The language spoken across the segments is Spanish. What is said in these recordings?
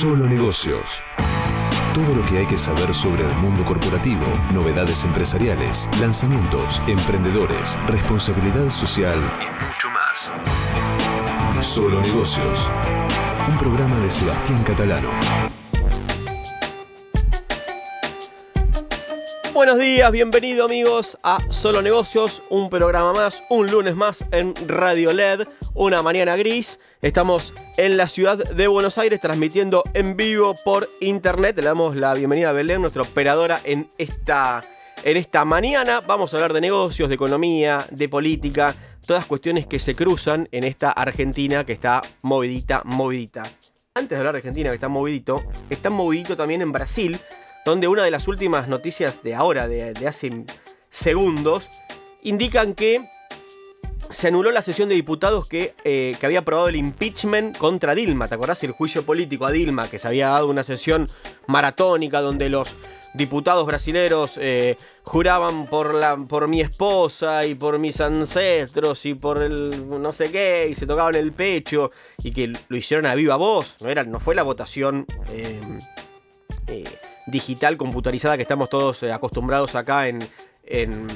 Solo negocios. Todo lo que hay que saber sobre el mundo corporativo, novedades empresariales, lanzamientos, emprendedores, responsabilidad social y mucho más. Solo negocios. Un programa de Sebastián Catalano. Buenos días, bienvenidos amigos a Solo Negocios, un programa más, un lunes más en Radio LED, una mañana gris. Estamos en la ciudad de Buenos Aires transmitiendo en vivo por internet. Le damos la bienvenida a Belén, nuestra operadora en esta, en esta mañana. Vamos a hablar de negocios, de economía, de política, todas cuestiones que se cruzan en esta Argentina que está movidita, movidita. Antes de hablar de Argentina que está movidito, está movidito también en Brasil donde una de las últimas noticias de ahora, de, hace segundos, indican que se anuló la sesión de diputados que, eh, que, había aprobado el impeachment contra Dilma. ¿Te acordás el juicio político a Dilma? Que se había dado una sesión maratónica donde los diputados brasileños eh, juraban por, la, por mi esposa y por mis ancestros y por el no sé qué y se tocaban el pecho y que lo hicieron a viva voz. No, era, no fue la votación... Eh, digital, computarizada que estamos todos acostumbrados acá en, en,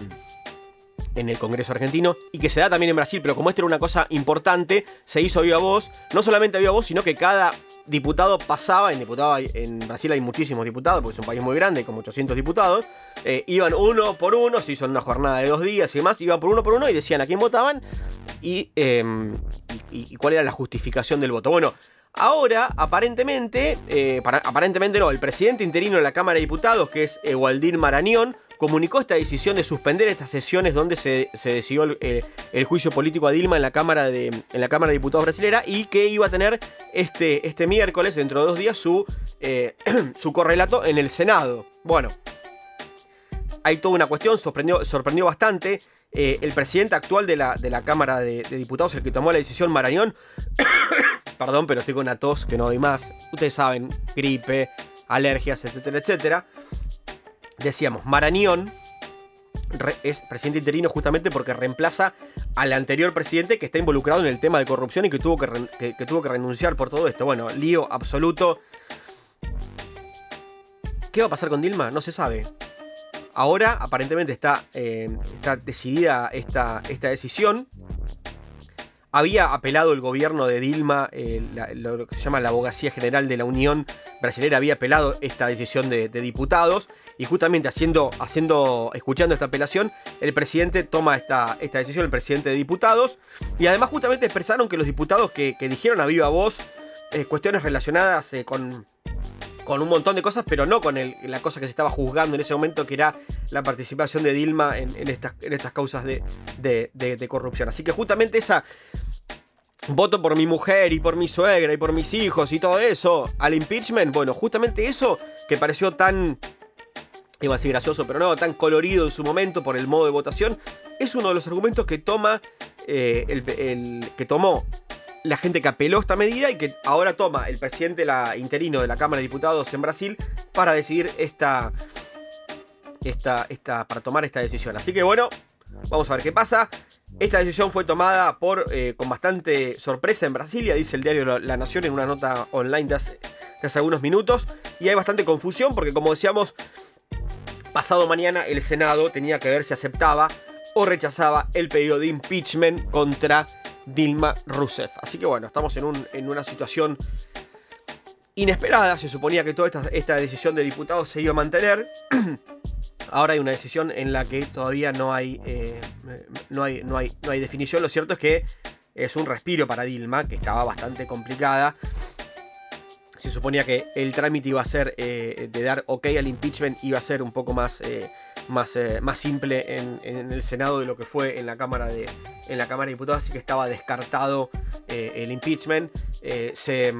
el Congreso argentino y que se da también en Brasil, pero como esta era una cosa importante, se hizo viva voz, no solamente viva voz, sino que cada diputado pasaba, en, diputado, en Brasil hay muchísimos diputados, porque es un país muy grande, con 800 diputados, eh, iban uno por uno, se hizo una jornada de dos días y demás, iban por uno por uno y decían a quién votaban y, em, y cuál era la justificación del voto. Bueno, Ahora, aparentemente, eh, aparentemente no, el presidente interino de la Cámara de Diputados, que es Waldir Marañón, comunicó esta decisión de suspender estas sesiones donde se, decidió el, juicio político a Dilma en la Cámara de, en la Cámara de Diputados brasilera y que iba a tener este, este miércoles, dentro de dos días, su, eh, su correlato en el Senado. Bueno, hay toda una cuestión, sorprendió, sorprendió bastante. Eh, el presidente actual de la, de la Cámara de, de, Diputados, el que tomó la decisión, Marañón, Perdón, pero estoy con una tos que no doy más. Ustedes saben, gripe, alergias, etcétera, etcétera. Decíamos, Marañón es presidente interino justamente porque reemplaza al anterior presidente que está involucrado en el tema de corrupción y que tuvo que, tuvo que renunciar por todo esto. Bueno, lío absoluto. ¿Qué va a pasar con Dilma? No se sabe. Ahora aparentemente está, eh, está decidida esta, esta decisión había apelado el gobierno de Dilma, eh, lo que se llama la abogacía general de la Unión Brasilera, había apelado esta decisión de, diputados y justamente haciendo, haciendo, escuchando esta apelación, el presidente toma esta, esta decisión, el presidente de diputados, y además justamente expresaron que los diputados que, dijeron a viva voz eh, cuestiones relacionadas eh, con, con un montón de cosas, pero no con la cosa que se estaba juzgando en ese momento, que era la participación de Dilma en, estas, causas de, corrupción. Así que justamente esa, voto por mi mujer y por mi suegra y por mis hijos y todo eso al impeachment, bueno, justamente eso que pareció tan, iba a decir gracioso, pero no, tan colorido en su momento por el modo de votación, es uno de los argumentos que toma, eh, que tomó la gente que apeló esta medida y que ahora toma el presidente interino de la Cámara de Diputados en Brasil para decidir esta, esta, esta, para tomar esta decisión. Así que bueno, vamos a ver qué pasa. Esta decisión fue tomada por, eh, con bastante sorpresa en Brasilia, dice el diario La Nación en una nota online de hace, algunos minutos. Y hay bastante confusión porque, como decíamos, pasado mañana el Senado tenía que ver si aceptaba o rechazaba el pedido de impeachment contra Dilma Rousseff. Así que bueno, estamos en, un, en una situación inesperada. Se suponía que toda esta, esta decisión de diputados se iba a mantener. Ahora hay una decisión en la que todavía no hay, eh, no hay, no hay, no hay definición. Lo cierto es que es un respiro para Dilma, que estaba bastante complicada. Se suponía que el trámite iba a ser eh, de dar ok al impeachment, iba a ser un poco más, eh, más, más simple en, el Senado de lo que fue en la Cámara de, en la Cámara de Diputados, así que estaba descartado el impeachment. se,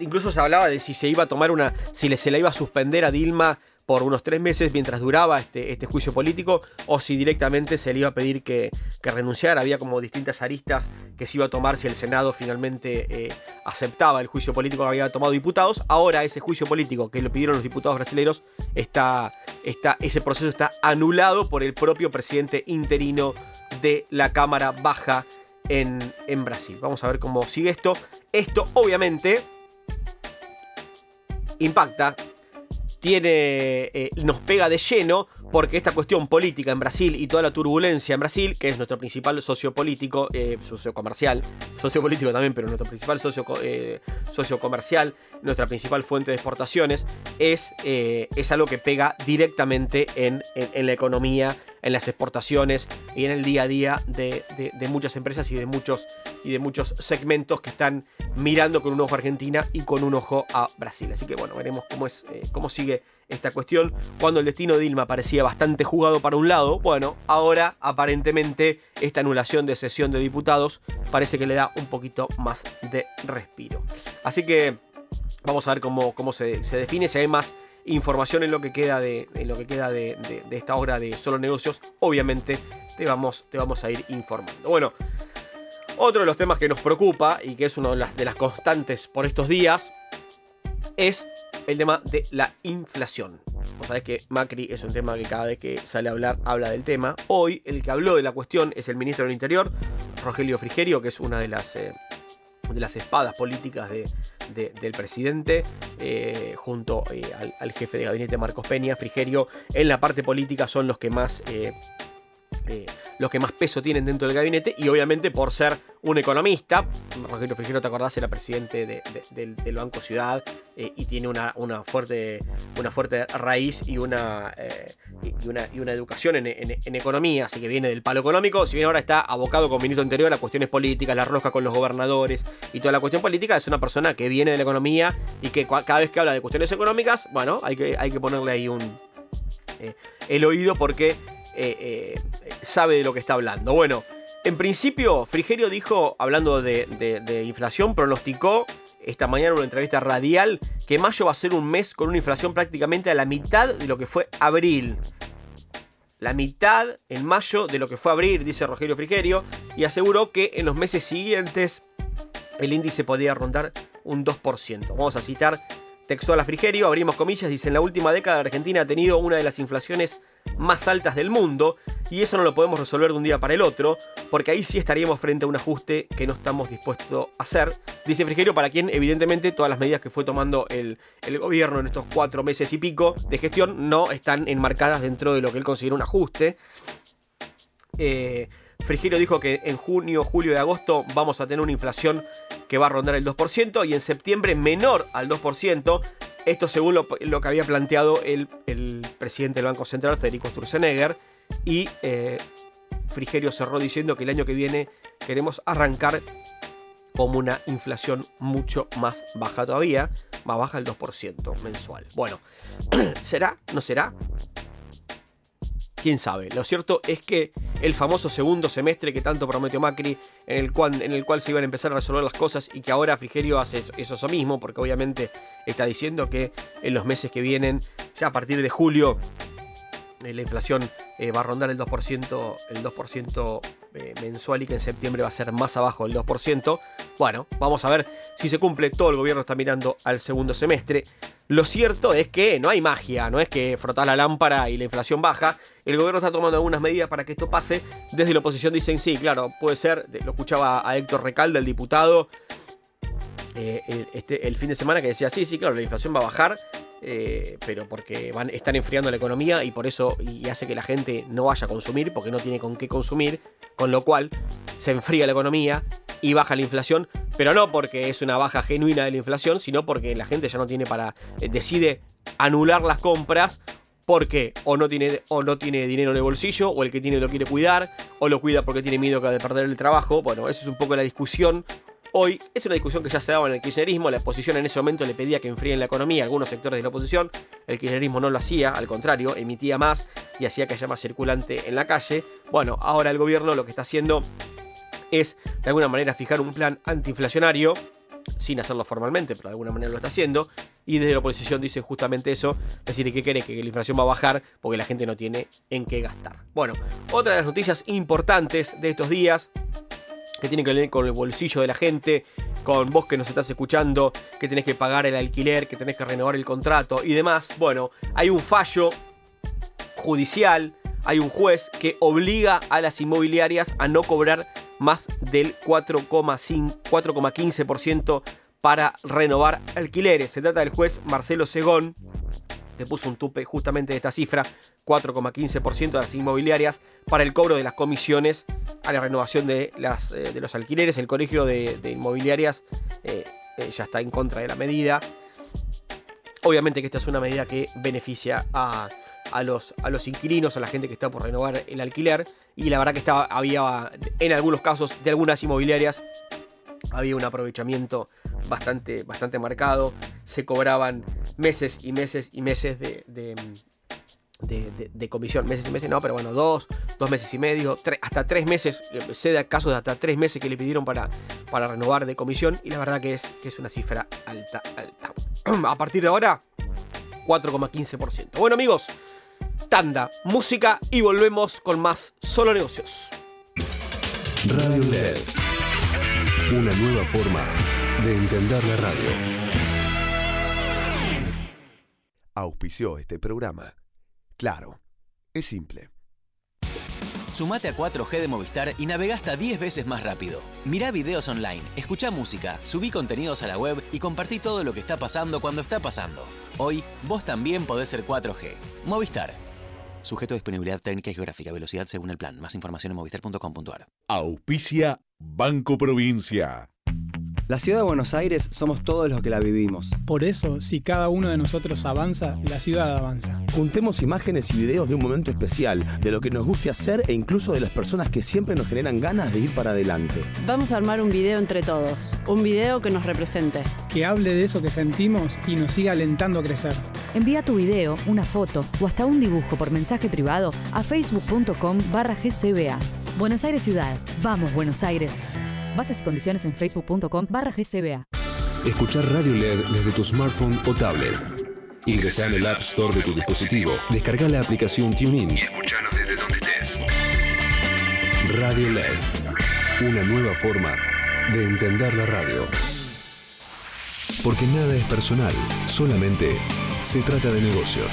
incluso se hablaba de si se iba a tomar una, si se le iba a suspender a Dilma por unos tres meses mientras duraba este, este juicio político o si directamente se le iba a pedir que, renunciara. Había como distintas aristas que se iba a tomar si el Senado finalmente eh, aceptaba el juicio político que había tomado diputados. Ahora ese juicio político que lo pidieron los diputados brasileños, está, está, ese proceso está anulado por el propio presidente interino de la Cámara Baja en, en Brasil. Vamos a ver cómo sigue esto. Esto obviamente impacta, tiene, eh, nos pega de lleno porque esta cuestión política en Brasil y toda la turbulencia en Brasil, que es nuestro principal socio político, eh, socio comercial, socio político también, pero nuestro principal socio, eh, socio comercial, nuestra principal fuente de exportaciones, es, es algo que pega directamente en, la economía, en las exportaciones y en el día a día de, muchas empresas y de muchos, y de muchos segmentos que están mirando con un ojo a Argentina y con un ojo a Brasil. Así que bueno, veremos cómo, es, cómo sigue esta cuestión. Cuando el destino de Dilma parecía bastante jugado para un lado, bueno, ahora aparentemente esta anulación de sesión de diputados parece que le da un poquito más de respiro. Así que vamos a ver cómo, se, define, si hay más información en lo que queda de, lo que queda de, esta hora de solo negocios, obviamente te vamos, te vamos a ir informando. Bueno, otro de los temas que nos preocupa y que es una de las constantes por estos días es el tema de la inflación. Vos sabés que Macri es un tema que cada vez que sale a hablar habla del tema. Hoy el que habló de la cuestión es el ministro del Interior, Rogelio Frigerio, que es una de las, eh, de las espadas políticas del presidente, eh, junto eh, al, jefe de gabinete Marcos Peña. Frigerio en la parte política son los que más los que más peso tienen dentro del gabinete y obviamente por ser un economista, Rogelio Frigiero, te acordás, era presidente del, Banco Ciudad eh, y tiene una, fuerte, una fuerte raíz y una, eh, y una, y una educación en, economía, así que viene del palo económico, si bien ahora está abocado con ministro interior a cuestiones políticas, la rosca con los gobernadores y toda la cuestión política, es una persona que viene de la economía y que cada vez que habla de cuestiones económicas, bueno, hay que, hay que ponerle ahí un... el oído porque eh, eh, sabe de lo que está hablando. Bueno, en principio, Frigerio dijo, hablando de, inflación, pronosticó esta mañana en una entrevista radial que mayo va a ser un mes con una inflación prácticamente a la mitad de lo que fue abril. La mitad en mayo de lo que fue abril, dice Rogelio Frigerio, y aseguró que en los meses siguientes el índice podría rondar un 2%. Vamos a citar Textual Frigerio, abrimos comillas, dice, en la última década Argentina ha tenido una de las inflaciones más altas del mundo y eso no lo podemos resolver de un día para el otro, porque ahí sí estaríamos frente a un ajuste que no estamos dispuestos a hacer, dice Frigerio, para quien evidentemente todas las medidas que fue tomando el, gobierno en estos cuatro meses y pico de gestión no están enmarcadas dentro de lo que él considera un ajuste. Eh, Frigerio dijo que en junio, julio y agosto vamos a tener una inflación que va a rondar el 2% y en septiembre menor al 2%. Esto según lo, que había planteado el, presidente del Banco Central, Federico Sturzenegger. Y eh, Frigerio cerró diciendo que el año que viene queremos arrancar como una inflación mucho más baja todavía, más baja el 2% mensual. Bueno, ¿será? ¿No será? Quién sabe. Lo cierto es que el famoso segundo semestre que tanto prometió Macri, en el cual, se iban a empezar a resolver las cosas y que ahora Frigerio hace eso, mismo, porque obviamente está diciendo que en los meses que vienen, ya a partir de julio, eh, la inflación eh, va a rondar el 2%, el 2% eh, mensual y que en septiembre va a ser más abajo del 2%. Bueno, vamos a ver si se cumple. Todo el gobierno está mirando al segundo semestre. Lo cierto es que no hay magia, no es que frotar la lámpara y la inflación baja. El gobierno está tomando algunas medidas para que esto pase. Desde la oposición dicen sí, claro, puede ser. Lo escuchaba a Héctor Recalde, el diputado, el, este, el fin de semana que decía, sí, sí, claro, la inflación va a bajar, eh, pero porque van, están enfriando la economía y por eso y hace que la gente no vaya a consumir porque no tiene con qué consumir, con lo cual se enfría la economía y baja la inflación, pero no porque es una baja genuina de la inflación, sino porque la gente ya no tiene para eh, decide anular las compras porque o no tiene o no tiene dinero en el bolsillo o el que tiene lo quiere cuidar o lo cuida porque tiene miedo de perder el trabajo. Bueno, eso es un poco la discusión hoy. Es una discusión que ya se daba en el kirchnerismo. La oposición en ese momento le pedía que enfríen la economía a algunos sectores de la oposición. El kirchnerismo no lo hacía, al contrario, emitía más y hacía que haya más circulante en la calle. Bueno, ahora el gobierno lo que está haciendo es de alguna manera fijar un plan antiinflacionario sin hacerlo formalmente, pero de alguna manera lo está haciendo. Y desde la oposición dicen justamente eso, decir que quiere que la inflación va a bajar porque la gente no tiene en qué gastar. Bueno, otra de las noticias importantes de estos días que tiene que ver con el bolsillo de la gente, con vos que nos estás escuchando, que tenés que pagar el alquiler, que tenés que renovar el contrato y demás. Bueno, hay un fallo judicial, hay un juez que obliga a las inmobiliarias a no cobrar más del 4,15% para renovar alquileres. Se trata del juez Marcelo Segón, que puso un tupe justamente de esta cifra, 4,15% de las inmobiliarias, para el cobro de las comisiones a la renovación de, las, eh, de los alquileres. El colegio de, inmobiliarias eh, eh, ya está en contra de la medida. Obviamente que esta es una medida que beneficia a, los, a los inquilinos, a la gente que está por renovar el alquiler. Y la verdad que estaba, había, en algunos casos de algunas inmobiliarias, había un aprovechamiento bastante, bastante marcado. Se cobraban meses y meses y meses de, de, comisión. Meses y meses, no, pero bueno, dos, dos meses y medio, hasta tres meses. Eh, se da casos de hasta tres meses que le pidieron para, para renovar de comisión. Y la verdad que es, que es una cifra alta, alta. A partir de ahora, 4,15%. Bueno, amigos, tanda, música y volvemos con más solo negocios. Una nueva forma de entender la radio. Auspició este programa. Claro, es simple. Sumate a 4G de Movistar y navega hasta 10 veces más rápido. Mirá videos online, escucha música, subí contenidos a la web y compartí todo lo que está pasando cuando está pasando. Hoy, vos también podés ser 4G. Movistar. Sujeto a disponibilidad técnica y geográfica. Velocidad según el plan. Más información en movistar.com.ar. Auspicia Banco Provincia. La ciudad de Buenos Aires somos todos los que la vivimos. Por eso, si cada uno de nosotros avanza, la ciudad avanza. Juntemos imágenes y videos de un momento especial, de lo que nos guste hacer e incluso de las personas que siempre nos generan ganas de ir para adelante. Vamos a armar un video entre todos, un video que nos represente. Que hable de eso que sentimos y nos siga alentando a crecer. Envía tu video, una foto o hasta un dibujo por mensaje privado a facebook.com barra gcba. Buenos Aires Ciudad. Vamos, Buenos Aires. Bases y condiciones en facebook.com barra GCBA. Escuchar Radio LED desde tu smartphone o tablet. Ingresa en el App Store de tu dispositivo, descarga la aplicación TuneIn y escuchanos desde donde estés. Radio LED. Una nueva forma de entender la radio. Porque nada es personal, solamente se trata de negocios.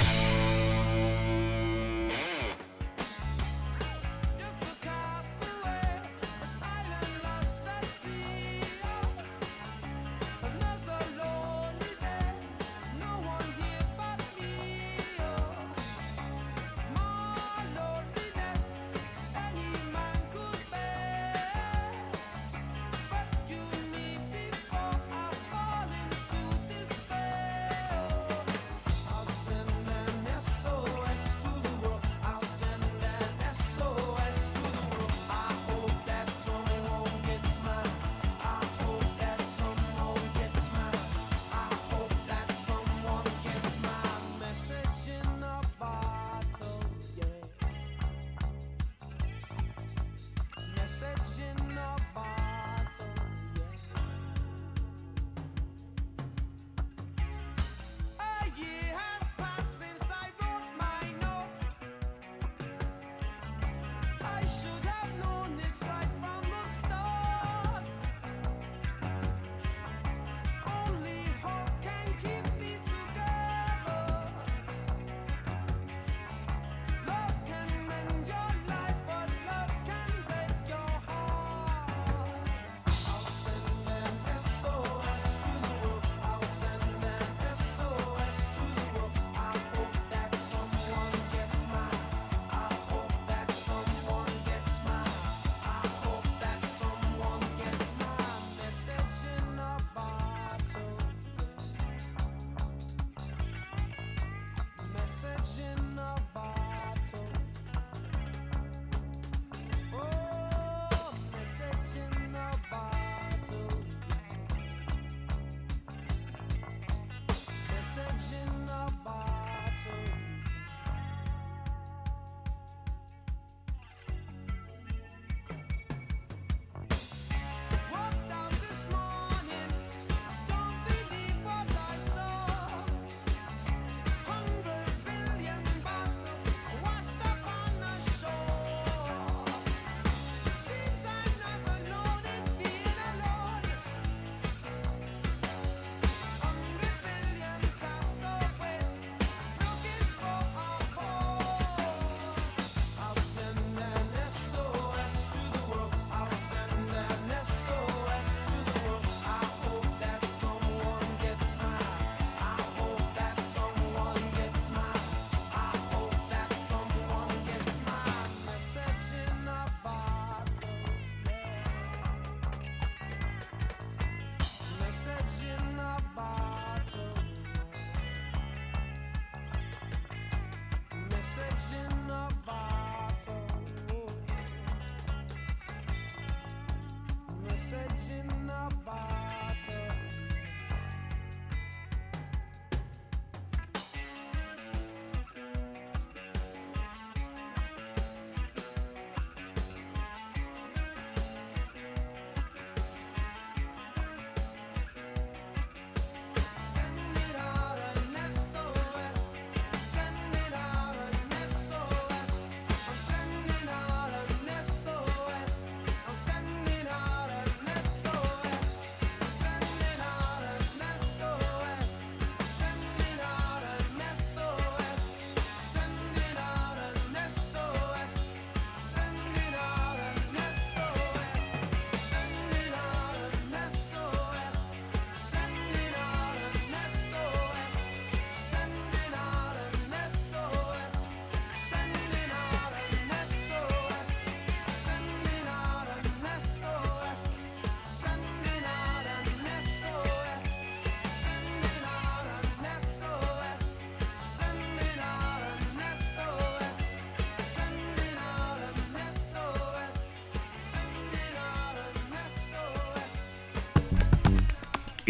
said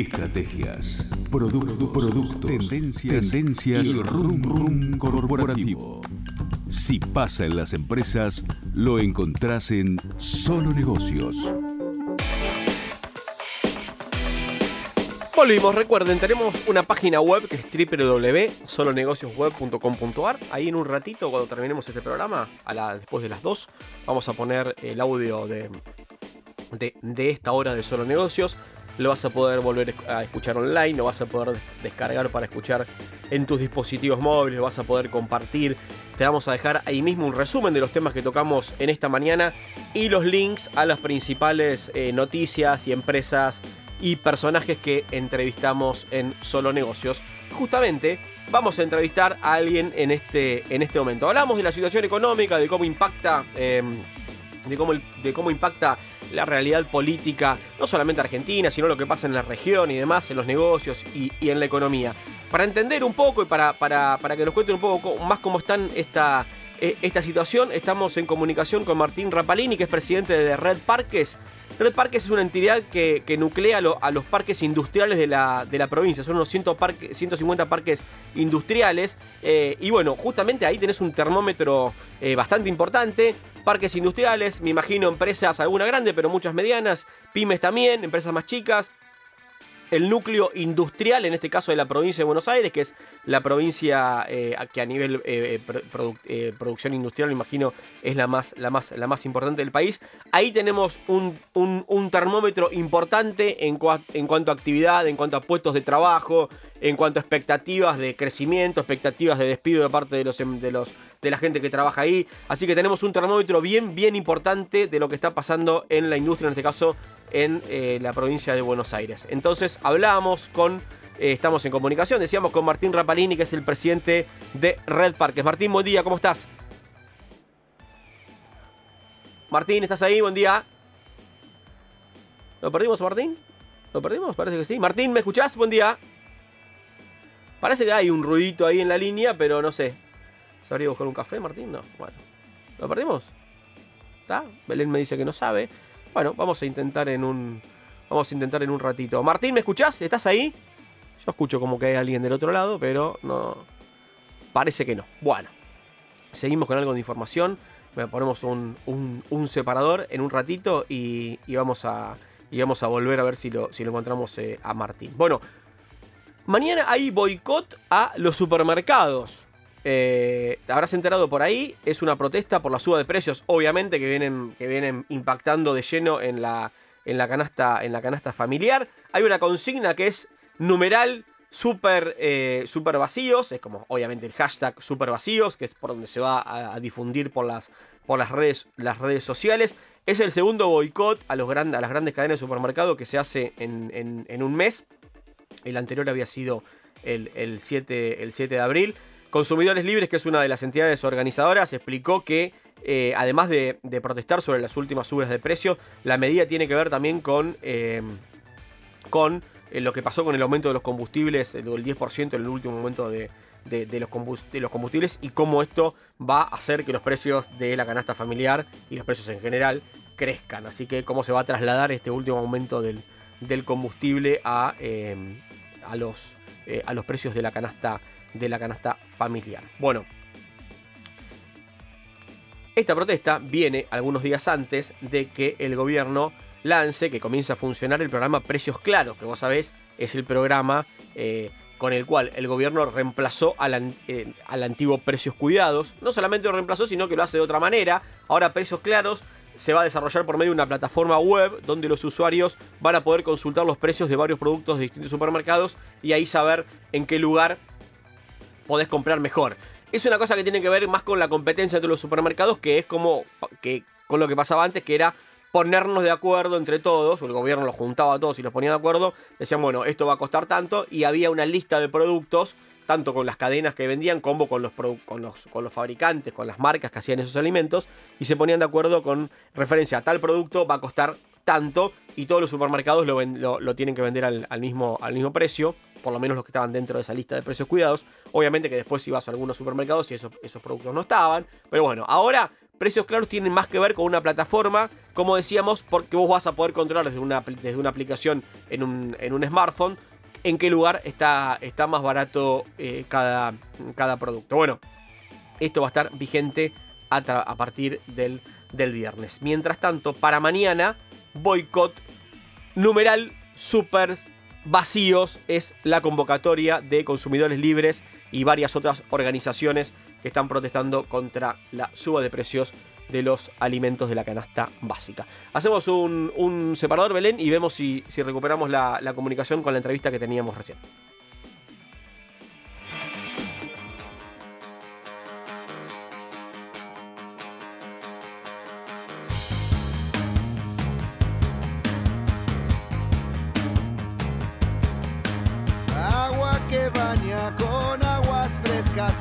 Estrategias, productos, productos, tendencias, tendencias y rum rum corporativo. Si pasa en las empresas, lo encontrás en Solo Negocios. Volvimos, recuerden, tenemos una página web que es www.solonegociosweb.com.ar. Ahí en un ratito, cuando terminemos este programa, a la, después de las 2, vamos a poner el audio de, de, de esta hora de Solo Negocios lo vas a poder volver a escuchar online, lo vas a poder descargar para escuchar en tus dispositivos móviles, lo vas a poder compartir. Te vamos a dejar ahí mismo un resumen de los temas que tocamos en esta mañana y los links a las principales eh, noticias y empresas y personajes que entrevistamos en Solo Negocios. Justamente vamos a entrevistar a alguien en este, en este momento. Hablamos de la situación económica, de cómo impacta, em, de, cómo, de cómo impacta la realidad política, no solamente argentina, sino lo que pasa en la región y demás, en los negocios y, en la economía. Para entender un poco y para, para, para que nos cuenten un poco más cómo están esta, e, esta situación, estamos en comunicación con Martín Rapalini, que es presidente de Red Parques. Red Parques es una entidad que, nuclea a los parques industriales de la, de la provincia. Son unos 150 parques industriales. Eh, y bueno, justamente ahí tenés un termómetro eh, bastante importante parques industriales, me imagino empresas, alguna grande, pero muchas medianas, pymes también, empresas más chicas, el núcleo industrial, en este caso de la provincia de Buenos Aires, que es la provincia eh, que a nivel eh, eh, producción industrial, me imagino, es la más, la más, la más importante del país. Ahí tenemos un, termómetro importante en, en, cuanto a actividad, en cuanto a puestos de trabajo, en cuanto a expectativas de crecimiento, expectativas de despido de parte de los, em, de los de la gente que trabaja ahí. Así que tenemos un termómetro bien, bien importante de lo que está pasando en la industria, en este caso en eh, la provincia de Buenos Aires. Entonces hablábamos con, eh, estamos en comunicación, decíamos con Martín Rapalini, que es el presidente de Red Parques. Martín, buen día, ¿cómo estás? Martín, ¿estás ahí? Buen día. ¿Lo perdimos, Martín? ¿Lo perdimos? Parece que sí. Martín, ¿me escuchás? Buen día. Parece que hay un ruidito ahí en la línea, pero no sé. ¿Sabría buscar un café, Martín? No. Bueno. ¿Lo perdimos? ¿Está? Belén me dice que no sabe. Bueno, vamos a intentar en un. Vamos a intentar en un ratito. Martín, ¿me escuchás? ¿Estás ahí? Yo escucho como que hay alguien del otro lado, pero no. Parece que no. Bueno. Seguimos con algo de información. Ponemos un, un, separador en un ratito y, vamos a. Y vamos a volver a ver si lo, si lo encontramos eh, a Martín. Bueno, mañana hay boicot a los supermercados. Eh, habrás enterado por ahí, es una protesta por la suba de precios, obviamente, que vienen, que vienen impactando de lleno en la, en, la canasta, en la canasta familiar. Hay una consigna que es numeral super, eh, super vacíos, es como obviamente el hashtag super vacíos, que es por donde se va a, difundir por, las, por las, redes, las redes sociales. Es el segundo boicot a, a las grandes cadenas de supermercado que se hace en, un mes. El anterior había sido el, 7, el 7 de abril. Consumidores Libres, que es una de las entidades organizadoras, explicó que eh, además de, protestar sobre las últimas subidas de precio, la medida tiene que ver también con, eh, con eh, lo que pasó con el aumento de los combustibles, del 10% en el último momento de, los combustibles y cómo esto va a hacer que los precios de la canasta familiar y los precios en general crezcan. Así que cómo se va a trasladar este último aumento del, del combustible a, a, los, a los precios de la canasta de la canasta familiar. Bueno, esta protesta viene algunos días antes de que el gobierno lance, que comienza a funcionar el programa Precios Claros, que vos sabés es el programa eh, con el cual el gobierno reemplazó al, eh, al, antiguo Precios Cuidados. No solamente lo reemplazó, sino que lo hace de otra manera. Ahora Precios Claros se va a desarrollar por medio de una plataforma web donde los usuarios van a poder consultar los precios de varios productos de distintos supermercados y ahí saber en qué lugar podés comprar mejor. Es una cosa que tiene que ver más con la competencia entre los supermercados, que es como que con lo que pasaba antes, que era ponernos de acuerdo entre todos, el gobierno los juntaba a todos y los ponía de acuerdo, decían, bueno, esto va a costar tanto, y había una lista de productos, tanto con las cadenas que vendían como con los, con los, con los fabricantes, con las marcas que hacían esos alimentos, y se ponían de acuerdo con referencia a tal producto va a costar tanto, y todos los supermercados lo, lo, tienen que vender al, al, mismo, al mismo precio, por lo menos los que estaban dentro de esa lista de precios cuidados. Obviamente que después ibas a algunos supermercados y esos, esos productos no estaban, pero bueno, ahora Precios Claros tienen más que ver con una plataforma, como decíamos, porque vos vas a poder controlar desde una, desde una aplicación en un, en un smartphone en qué lugar está, está más barato eh, cada, cada producto. Bueno, esto va a estar vigente a, a partir del, del viernes. Mientras tanto, para mañana, boicot numeral super vacíos es la convocatoria de consumidores libres y varias otras organizaciones que están protestando contra la suba de precios de los alimentos de la canasta básica. Hacemos un, un separador, Belén, y vemos si, si recuperamos la, la comunicación con la entrevista que teníamos recién.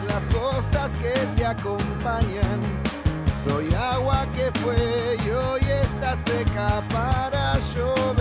Las costas que te acompañan. Soy agua que fue y hoy está seca para llover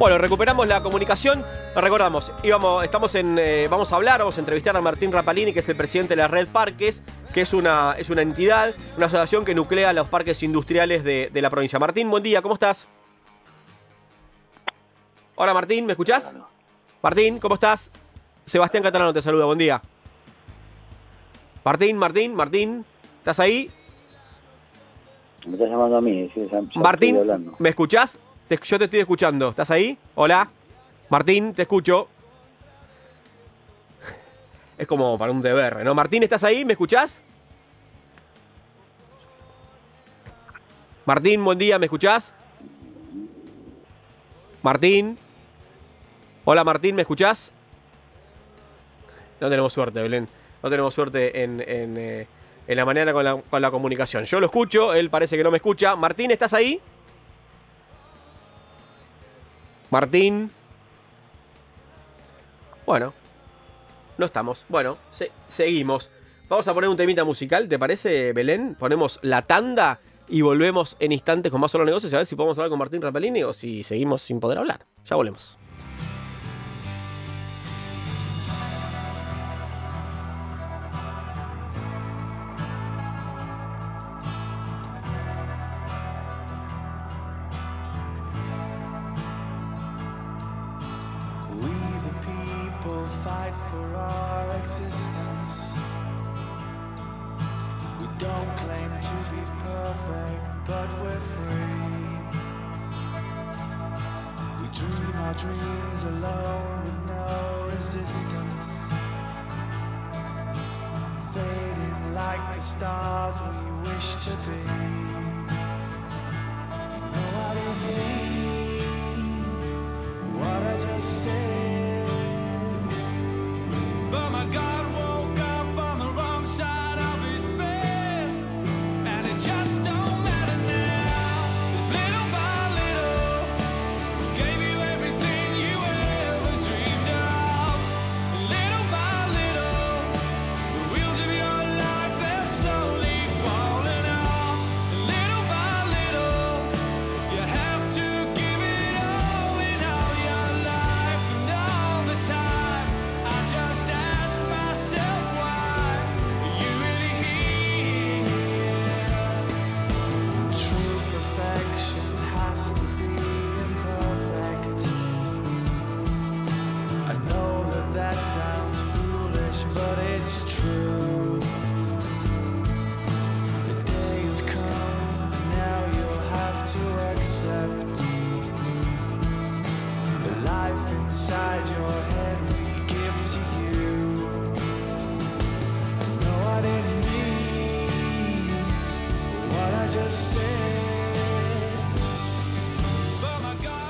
Bueno, recuperamos la comunicación. Recordamos, íbamos, estamos en, eh, vamos a hablar, vamos a entrevistar a Martín Rapalini, que es el presidente de la Red Parques, que es una, es una entidad, una asociación que nuclea los parques industriales de, de la provincia. Martín, buen día, ¿cómo estás? Hola Martín, ¿me escuchás? Martín, ¿cómo estás? Sebastián Catalano te saluda, buen día. Martín, Martín, Martín, ¿estás ahí? Me estás llamando a mí, sí, ya- ya Martín. ¿me escuchás? Yo te estoy escuchando. ¿Estás ahí? Hola. Martín, te escucho. Es como para un deber, ¿no? Martín, ¿estás ahí? ¿Me escuchás? Martín, buen día, ¿me escuchás? Martín. Hola Martín, ¿me escuchás? No tenemos suerte, Belén. No tenemos suerte en, en, eh, en la mañana con la, con la comunicación. Yo lo escucho, él parece que no me escucha. Martín, ¿estás ahí? Martín. Bueno, no estamos. Bueno, se- seguimos. Vamos a poner un temita musical, ¿te parece, Belén? Ponemos la tanda y volvemos en instantes con más solo negocios a ver si podemos hablar con Martín Rapalini o si seguimos sin poder hablar. Ya volvemos.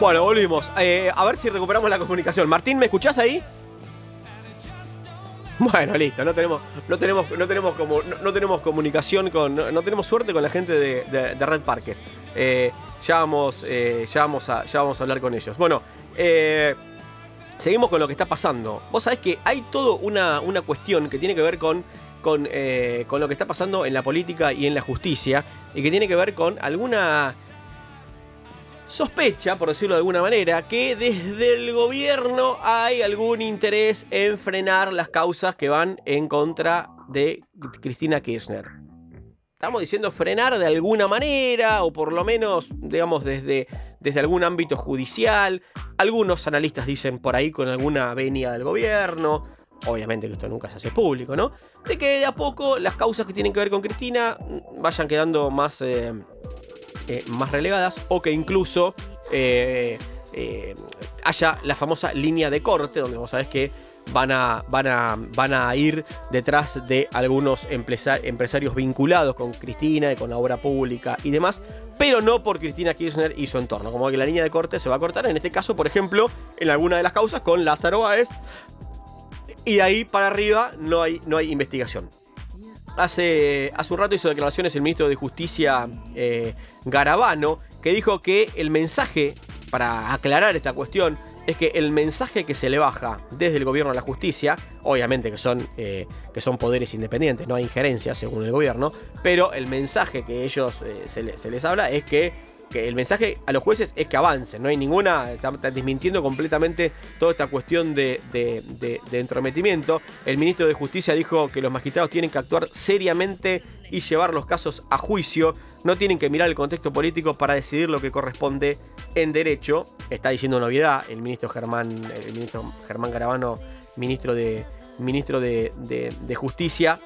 Bueno, volvimos. Eh, a ver si recuperamos la comunicación. Martín, ¿me escuchás ahí? Bueno, listo, no tenemos, no tenemos, no tenemos, como, no, tenemos comunicación con. No, tenemos suerte con la gente de Red Parques. Eh, ya, vamos, eh, ya, vamos a, ya vamos a hablar con ellos. Bueno, eh, seguimos con lo que está pasando. Vos sabés que hay toda una, una cuestión que tiene que ver con, con, eh, con lo que está pasando en la política y en la justicia. Y que tiene que ver con alguna sospecha, por decirlo de alguna manera, que desde el gobierno hay algún interés en frenar las causas que van en contra de Cristina Kirchner. Estamos diciendo frenar de alguna manera, o por lo menos, digamos, desde, desde algún ámbito judicial. Algunos analistas dicen por ahí con alguna venia del gobierno. Obviamente que esto nunca se hace público, ¿no? De que de a poco las causas que tienen que ver con Cristina mm, vayan quedando más, eh, eh, más relegadas o que incluso eh, eh, haya la famosa línea de corte, donde vos sabés que van a, van a, van a ir detrás de algunos empresa- empresarios vinculados con Cristina y con la obra pública y demás, pero no por Cristina Kirchner y su entorno. Como que la línea de corte se va a cortar, en este caso, por ejemplo, en alguna de las causas con Lázaro Báez, y de ahí para arriba no hay, no hay investigación. Hace, hace un rato hizo declaraciones el ministro de Justicia eh, Garabano, que dijo que el mensaje, para aclarar esta cuestión, es que el mensaje que se le baja desde el gobierno a la justicia, obviamente que son, eh, que son poderes independientes, no hay injerencia según el gobierno, pero el mensaje que ellos eh, se, le- se les habla es que, que el mensaje a los jueces es que avancen, no hay ninguna, están, desmintiendo completamente toda esta cuestión de, de- entrometimiento. El ministro de Justicia dijo que los magistrados tienen que actuar seriamente y llevar los casos a juicio, no tienen que mirar el contexto político para decidir lo que corresponde en derecho. Está diciendo novedad el ministro Germán, el ministro Germán Garabano, ministro de, ministro de Justicia.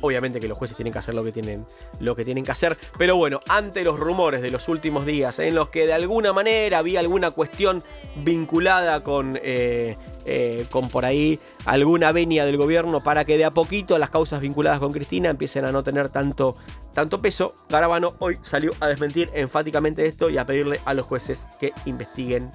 Obviamente que los jueces tienen que hacer lo que tienen, lo que tienen que hacer. Pero bueno, ante los rumores de los últimos días en los que de alguna manera había alguna cuestión vinculada con, eh, eh, con por ahí alguna venia del gobierno para que de a poquito las causas vinculadas con Cristina empiecen a no tener tanto, tanto peso, Garabano hoy salió a desmentir enfáticamente esto y a pedirle a los jueces que investiguen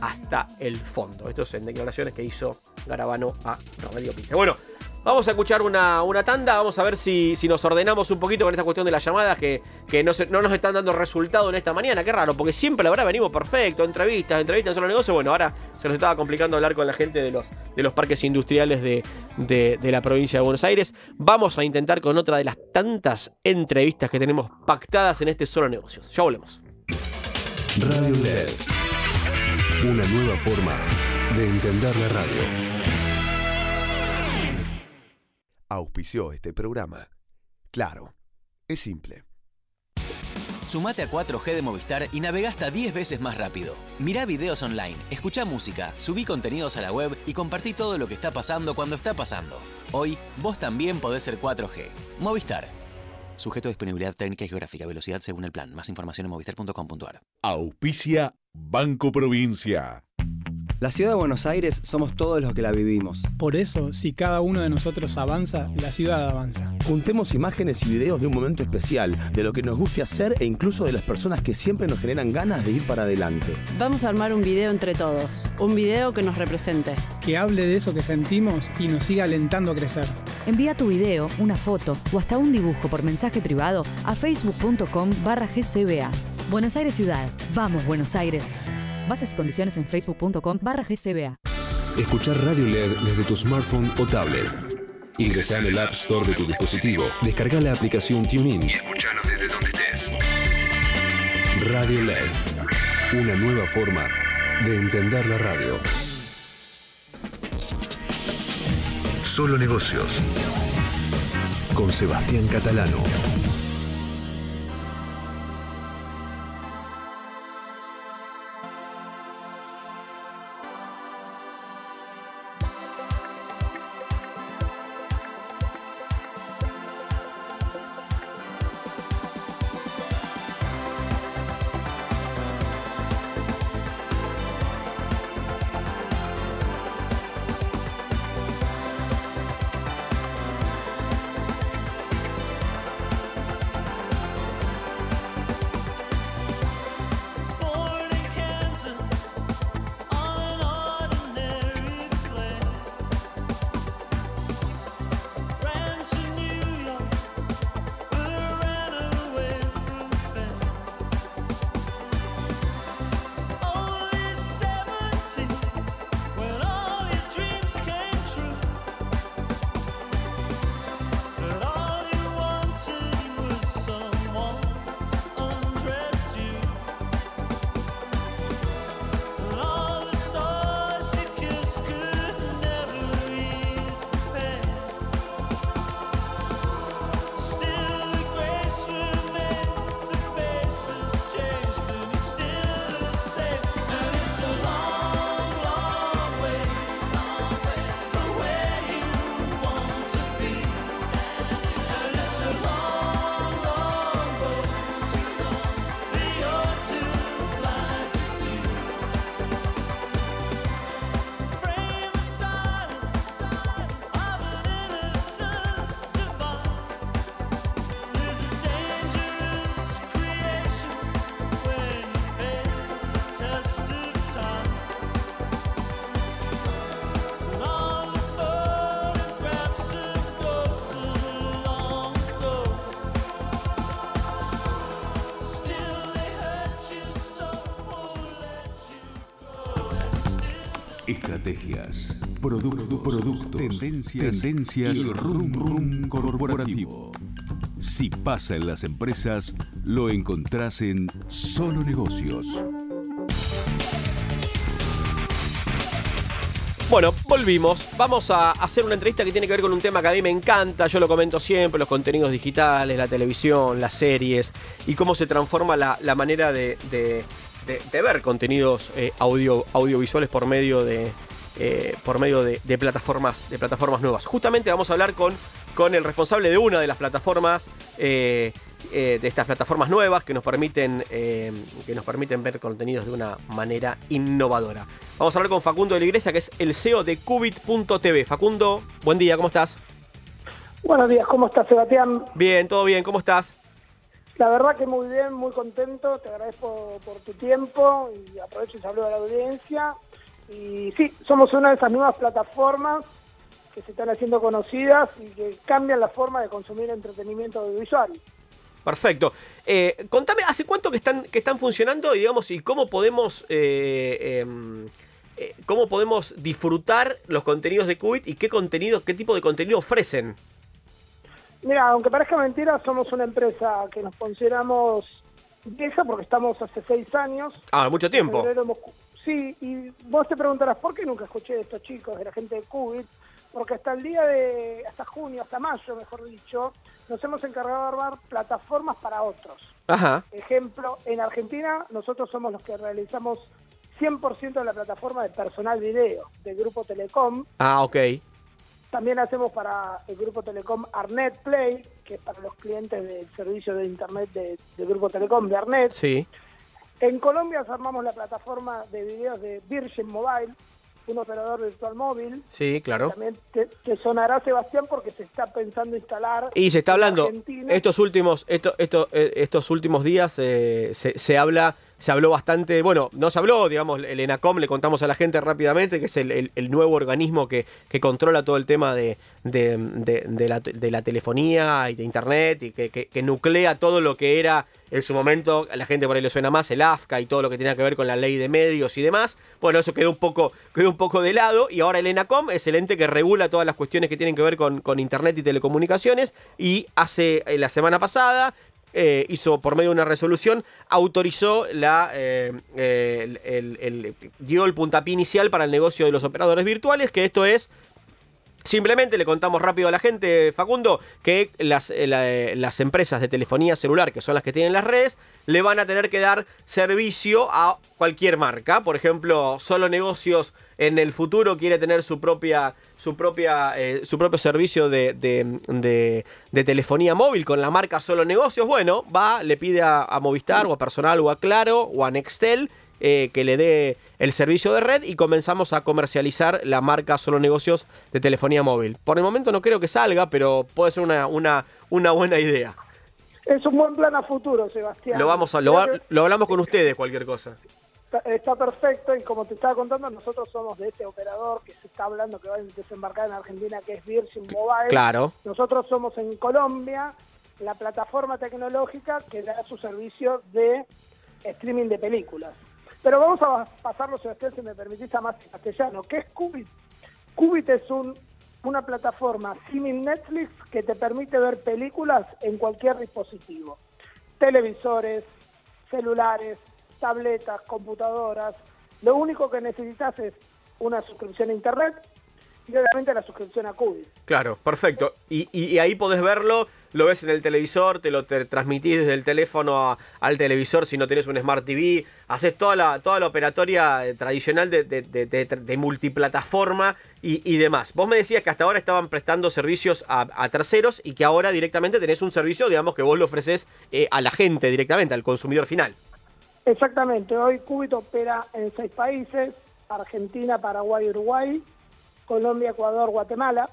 hasta el fondo. Esto es en declaraciones que hizo Garabano a Radio Pista. Bueno, vamos a escuchar una, una tanda, vamos a ver si, si nos ordenamos un poquito con esta cuestión de las llamadas que, que no, se- no nos están dando resultado en esta mañana. Qué raro, porque siempre la verdad venimos perfecto, entrevistas, entrevistas en solo negocio. Bueno, ahora se nos estaba complicando hablar con la gente de los, de los parques industriales de, de- de la provincia de Buenos Aires. Vamos a intentar con otra de las tantas entrevistas que tenemos pactadas en este solo negocios. Ya volvemos. Radio LED. Una nueva forma de entender la radio. Auspició este programa. Claro, es simple. Sumate a 4G de Movistar y navega hasta 10 veces más rápido. Mirá videos online, escucha música, subí contenidos a la web y compartí todo lo que está pasando cuando está pasando. Hoy, vos también podés ser 4G. Movistar. Sujeto a disponibilidad técnica y geográfica, velocidad según el plan. Más información en movistar.com.ar. Auspicia Banco Provincia. La ciudad de Buenos Aires somos todos los que la vivimos. Por eso, si cada uno de nosotros avanza, la ciudad avanza. Juntemos imágenes y videos de un momento especial, de lo que nos guste hacer e incluso de las personas que siempre nos generan ganas de ir para adelante. Vamos a armar un video entre todos. Un video que nos represente. Que hable de eso que sentimos y nos siga alentando a crecer. Envía tu video, una foto o hasta un dibujo por mensaje privado a facebook.com barra gcba. Buenos Aires Ciudad. Vamos, Buenos Aires. Bases y condiciones en facebook.com barra gcba. Escuchar Radio LED desde tu smartphone o tablet. Ingresa en el App Store de tu dispositivo, descarga la aplicación TuneIn y escuchanos desde donde estés. Radio LED. Una nueva forma de entender la radio. Solo negocios. Con Sebastián Catalano. Estrategias, productos, productos, tendencias, tendencias y rum rum corporativo. Si pasa en las empresas, lo encontrás en Solo Negocios. Bueno, volvimos. Vamos a hacer una entrevista que tiene que ver con un tema que a mí me encanta. Yo lo comento siempre: los contenidos digitales, la televisión, las series y cómo se transforma la, la manera de, de- de- de ver contenidos eh, audio, audiovisuales por medio de. Eh, por medio de, de plataformas de plataformas nuevas. Justamente vamos a hablar con, con el responsable de una de las plataformas eh, eh, de estas plataformas nuevas que nos permiten eh, que nos permiten ver contenidos de una manera innovadora. Vamos a hablar con Facundo de la Iglesia, que es el CEO de Qubit.tv. Facundo, buen día, ¿cómo estás? Buenos días, ¿cómo estás, Sebastián? Bien, todo bien, ¿cómo estás? La verdad que muy bien, muy contento, te agradezco por tu tiempo y aprovecho y saludo a la audiencia. Y sí, somos una de esas nuevas plataformas que se están haciendo conocidas y que cambian la forma de consumir entretenimiento audiovisual. Perfecto. Eh, contame, ¿hace cuánto que están, que están funcionando, digamos, y cómo podemos, eh, em, eh, cómo podemos disfrutar los contenidos de Qubit y qué contenido, qué tipo de contenido ofrecen? Mira, aunque parezca mentira, somos una empresa que nos consideramos vieja porque estamos hace seis años. Ah, mucho tiempo. En febrero hemos cu- Sí, y vos te preguntarás, ¿por qué nunca escuché de estos chicos, de la gente de Qubit? Porque hasta el día de, hasta junio, hasta mayo, mejor dicho, nos hemos encargado de armar plataformas para otros. Ajá. Ejemplo, en Argentina nosotros somos los que realizamos 100% de la plataforma de personal video del Grupo Telecom. Ah, ok. También hacemos para el Grupo Telecom Arnet Play, que es para los clientes del servicio de Internet de- del Grupo Telecom de Arnet. Sí. En Colombia armamos la plataforma de videos de Virgin Mobile, un operador virtual móvil. Sí, claro. También te, te sonará, Sebastián, porque se está pensando instalar. Y se está hablando, Argentina. estos últimos, esto, esto, eh, estos últimos días eh, se, se habla, se habló bastante, bueno, no se habló, digamos, el ENACOM, le contamos a la gente rápidamente, que es el, nuevo organismo que, que controla todo el tema de, de, la, telefonía y de internet y que, que- nuclea todo lo que era en su momento, la gente por ahí le suena más el AFCA y todo lo que tenía que ver con la ley de medios y demás. Bueno, eso quedó un poco, quedó un poco de lado y ahora el ENACOM es el ente que regula todas las cuestiones que tienen que ver con, con internet y telecomunicaciones y hace eh, la semana pasada eh, hizo por medio de una resolución, autorizó la eh, eh, dio el puntapié inicial para el negocio de los operadores virtuales, que esto es Simplemente le contamos rápido a la gente, Facundo, que las, la- las empresas de telefonía celular, que son las que tienen las redes, le van a tener que dar servicio a cualquier marca. Por ejemplo, solo negocios en el futuro quiere tener su propia, su propia, eh, su propio servicio de, de- de- de telefonía móvil con la marca Solo Negocios. Bueno, va, le pide a, a Movistar o a Personal o a Claro o a Nextel eh, que le dé el servicio de red y comenzamos a comercializar la marca Solo Negocios de telefonía móvil. Por el momento no creo que salga, pero puede ser una, una, una buena idea. Es un buen plan a futuro, Sebastián. Lo, vamos a, lo hablamos con ustedes, cualquier cosa. Está, está perfecto y como te estaba contando, nosotros somos de ese operador que se está hablando que va a desembarcar en Argentina, que es Virgin Mobile. Claro. Nosotros somos en Colombia la plataforma tecnológica que da su servicio de streaming de películas. Pero vamos a pasarlo, Sebastián, si me permitís, a más castellano. ¿Qué es Qubit? Qubit es un, una plataforma similar Netflix que te permite ver películas en cualquier dispositivo. Televisores, celulares, tabletas, computadoras. Lo único que necesitas es una suscripción a Internet y obviamente la suscripción a Qubit. Claro, perfecto. Y, ahí podés verlo, lo ves en el televisor, te lo transmitís desde el teléfono a- al televisor si no tenés un Smart TV, haces toda la, toda la operatoria eh, tradicional de, multiplataforma y, y demás. Vos me decías que hasta ahora estaban prestando servicios a, a terceros y que ahora directamente tenés un servicio, digamos, que vos lo ofreces eh, a la gente directamente, al consumidor final. Exactamente, hoy Qubit opera en seis países, Argentina, Paraguay, Uruguay, Colombia, Ecuador, Guatemala,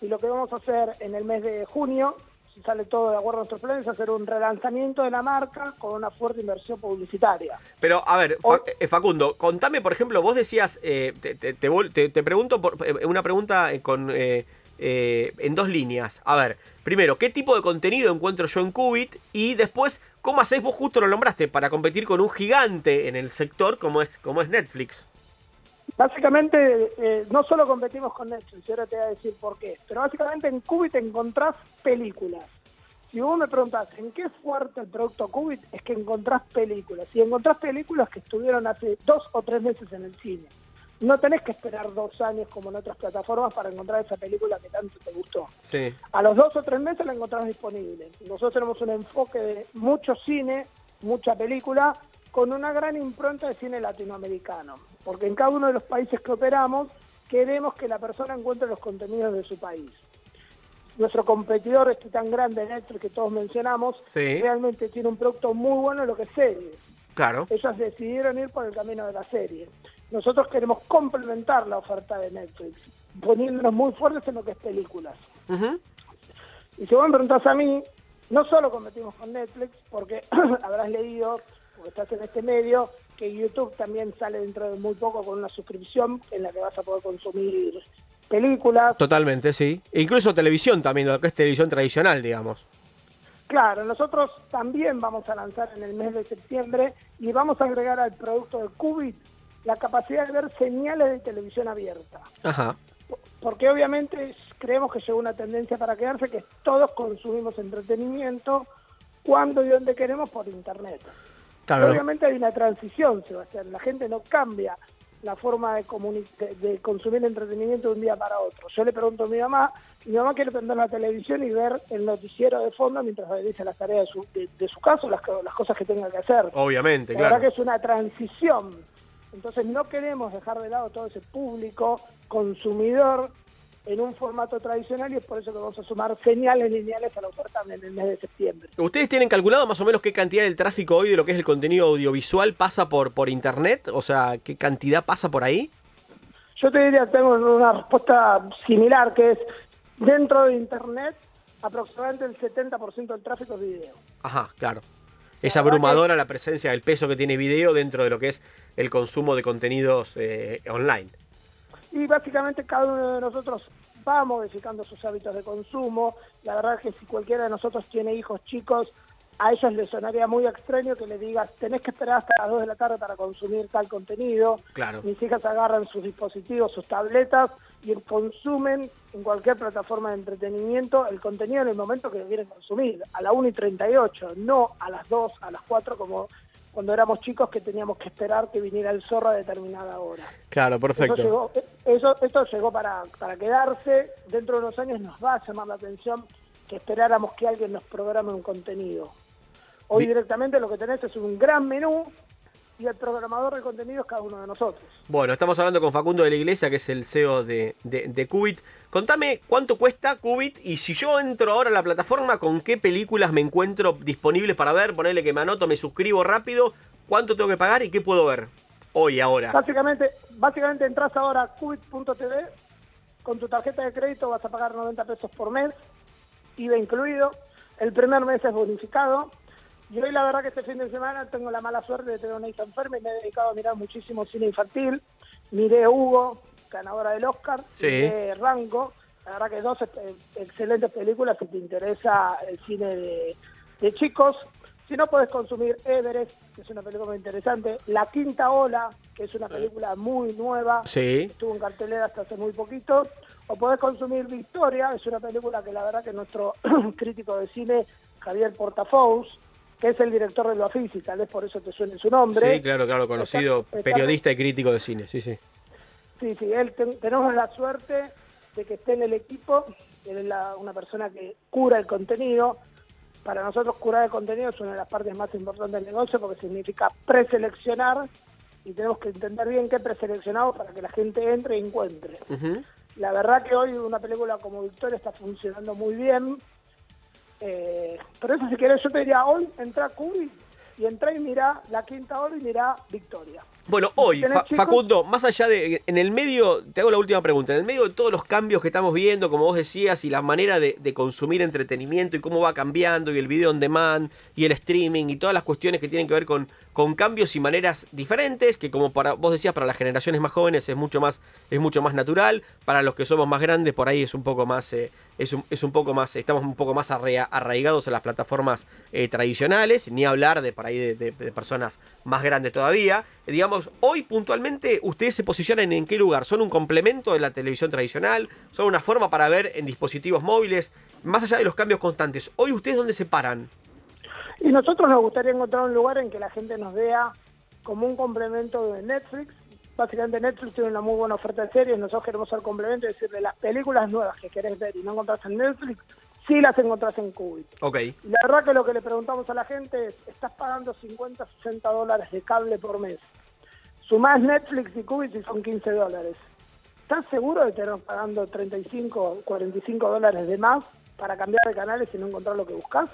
y lo que vamos a hacer en el mes de junio, si sale todo de acuerdo a nuestros planes, es hacer un relanzamiento de la marca con una fuerte inversión publicitaria. Pero, a ver, Fa- eh, Facundo, contame, por ejemplo, vos decías, eh, te, te- te pregunto por, eh, una pregunta con, eh, eh, en dos líneas. A ver, primero, ¿qué tipo de contenido encuentro yo en Qubit? Y después, ¿cómo hacéis vos justo lo nombraste para competir con un gigante en el sector como es, como es Netflix? Básicamente, eh, no solo competimos con Netflix, ahora te voy a decir por qué, pero básicamente en Qubit encontrás películas. Si vos me preguntás en qué es fuerte el producto Qubit, es que encontrás películas. Y encontrás películas que estuvieron hace dos o tres meses en el cine. No tenés que esperar dos años como en otras plataformas para encontrar esa película que tanto te gustó. Sí. A los dos o tres meses la encontrás disponible. Nosotros tenemos un enfoque de mucho cine, mucha película, con una gran impronta de cine latinoamericano. Porque en cada uno de los países que operamos queremos que la persona encuentre los contenidos de su país. Nuestro competidor, este tan grande Netflix que todos mencionamos, Sí. realmente tiene un producto muy bueno en lo que es series. Claro. Ellos decidieron ir por el camino de la serie. Nosotros queremos complementar la oferta de Netflix, poniéndonos muy fuertes en lo que es películas. Y si vos me preguntás a mí, no solo competimos con Netflix, porque habrás leído, porque estás en este medio, que YouTube también sale dentro de muy poco con una suscripción en la que vas a poder consumir películas. Totalmente, sí. E incluso televisión también, lo que es televisión tradicional, digamos. Claro, nosotros también vamos a lanzar en el mes de septiembre y vamos a agregar al producto de Qubit la capacidad de ver señales de televisión abierta. Ajá. Porque obviamente creemos que llegó una tendencia para quedarse, que todos consumimos entretenimiento cuando y donde queremos por Internet. Claro. Obviamente hay una transición, Sebastián. La gente no cambia la forma de, de, de consumir entretenimiento de un día para otro. Yo le pregunto a mi mamá, mi mamá quiere prender la televisión y ver el noticiero de fondo mientras realiza las tareas de su, de, de su caso, las, las cosas que tenga que hacer. Obviamente, La claro. verdad que es una transición. Entonces no queremos dejar de lado todo ese público consumidor en un formato tradicional y es por eso que vamos a sumar señales lineales a la oferta en el mes de septiembre. ¿Ustedes tienen calculado más o menos qué cantidad del tráfico hoy de lo que es el contenido audiovisual pasa por, por internet? O sea, ¿qué cantidad pasa por ahí? Yo te diría tengo una respuesta similar, que es dentro de Internet aproximadamente el 70% del tráfico es video. Ajá, claro. Es abrumadora la presencia del peso que tiene video dentro de lo que es el consumo de contenidos eh, online. Y básicamente cada uno de nosotros va modificando sus hábitos de consumo. La verdad es que si cualquiera de nosotros tiene hijos chicos, a ellos les sonaría muy extraño que le digas, tenés que esperar hasta las 2 de la tarde para consumir tal contenido. Claro. Mis hijas agarran sus dispositivos, sus tabletas y consumen en cualquier plataforma de entretenimiento el contenido en el momento que lo quieren consumir, a la 1 y 38, no a las 2, a las 4 como cuando éramos chicos que teníamos que esperar que viniera el zorro a determinada hora. Claro, perfecto. Eso llegó, eh, eso, esto llegó para, para quedarse. Dentro de unos años nos va a llamar la atención que esperáramos que alguien nos programe un contenido. Hoy directamente lo que tenés es un gran menú y el programador de contenido es cada uno de nosotros. Bueno, estamos hablando con Facundo de la Iglesia, que es el CEO de, de, de Qubit. Contame cuánto cuesta Qubit y si yo entro ahora a la plataforma, ¿con qué películas me encuentro disponibles para ver? Ponerle que me anoto, me suscribo rápido. ¿Cuánto tengo que pagar y qué puedo ver hoy, ahora? Básicamente, básicamente entras ahora a cubit.tv, con tu tarjeta de crédito vas a pagar 90 pesos por mes, IVA incluido, el primer mes es bonificado. Y hoy la verdad que este fin de semana tengo la mala suerte de tener una hija enferma y me he dedicado a mirar muchísimo cine infantil. Miré Hugo, ganadora del Oscar, Sí. miré Rango, la verdad que dos eh, excelentes películas si te interesa el cine de, de chicos. Si no, puedes consumir Everest, que es una película muy interesante. La Quinta Ola, que es una película muy nueva. Sí. Estuvo en cartelera hasta hace muy poquito. O podés consumir Victoria, es una película que la verdad que nuestro crítico de cine, Javier Portafous, que es el director de Lo Afisi, tal vez por eso te suene su nombre. Sí, claro, claro, conocido Está- está- periodista y crítico de cine, sí, sí. Sí, sí, él ten- tenemos la suerte de que esté en el equipo, él es la- una persona que cura el contenido. Para nosotros curar el contenido es una de las partes más importantes del negocio porque significa preseleccionar y tenemos que entender bien qué preseleccionamos para que la gente entre y encuentre. La verdad que hoy una película como Victoria está funcionando muy bien. Eh, pero eso si querés, yo te diría hoy entra Cubi y entra y mira la quinta hora y mira Victoria. Bueno, hoy. Facundo, más allá de. En el medio, te hago la última pregunta. En el medio de todos los cambios que estamos viendo, como vos decías, y la manera de, de consumir entretenimiento y cómo va cambiando, y el video on demand, y el streaming, y todas las cuestiones que tienen que ver con, con cambios y maneras diferentes, que como para vos decías, para las generaciones más jóvenes es mucho más, es mucho más natural, para los que somos más grandes por ahí es un poco más, eh, es, un, es un poco más, estamos un poco más arraiga- arraigados a las plataformas eh, tradicionales, ni hablar de por ahí de, personas más grandes todavía. Digamos, hoy puntualmente ustedes se posicionan en qué lugar, son un complemento de la televisión tradicional, son una forma para ver en dispositivos móviles, más allá de los cambios constantes. Hoy ustedes dónde se paran? Y nosotros nos gustaría encontrar un lugar en que la gente nos vea como un complemento de Netflix. Básicamente Netflix tiene una muy buena oferta de series, nosotros queremos ser complemento, es decir, de las películas nuevas que querés ver y no encontrás en Netflix, sí las encontrás en Qubit. Ok. Y la verdad que lo que le preguntamos a la gente es, estás pagando 50, 60 dólares de cable por mes. Sumás Netflix y Qubit y son 15 dólares. ¿Estás seguro de tener pagando 35, 45 dólares de más para cambiar de canales y no encontrar lo que buscas?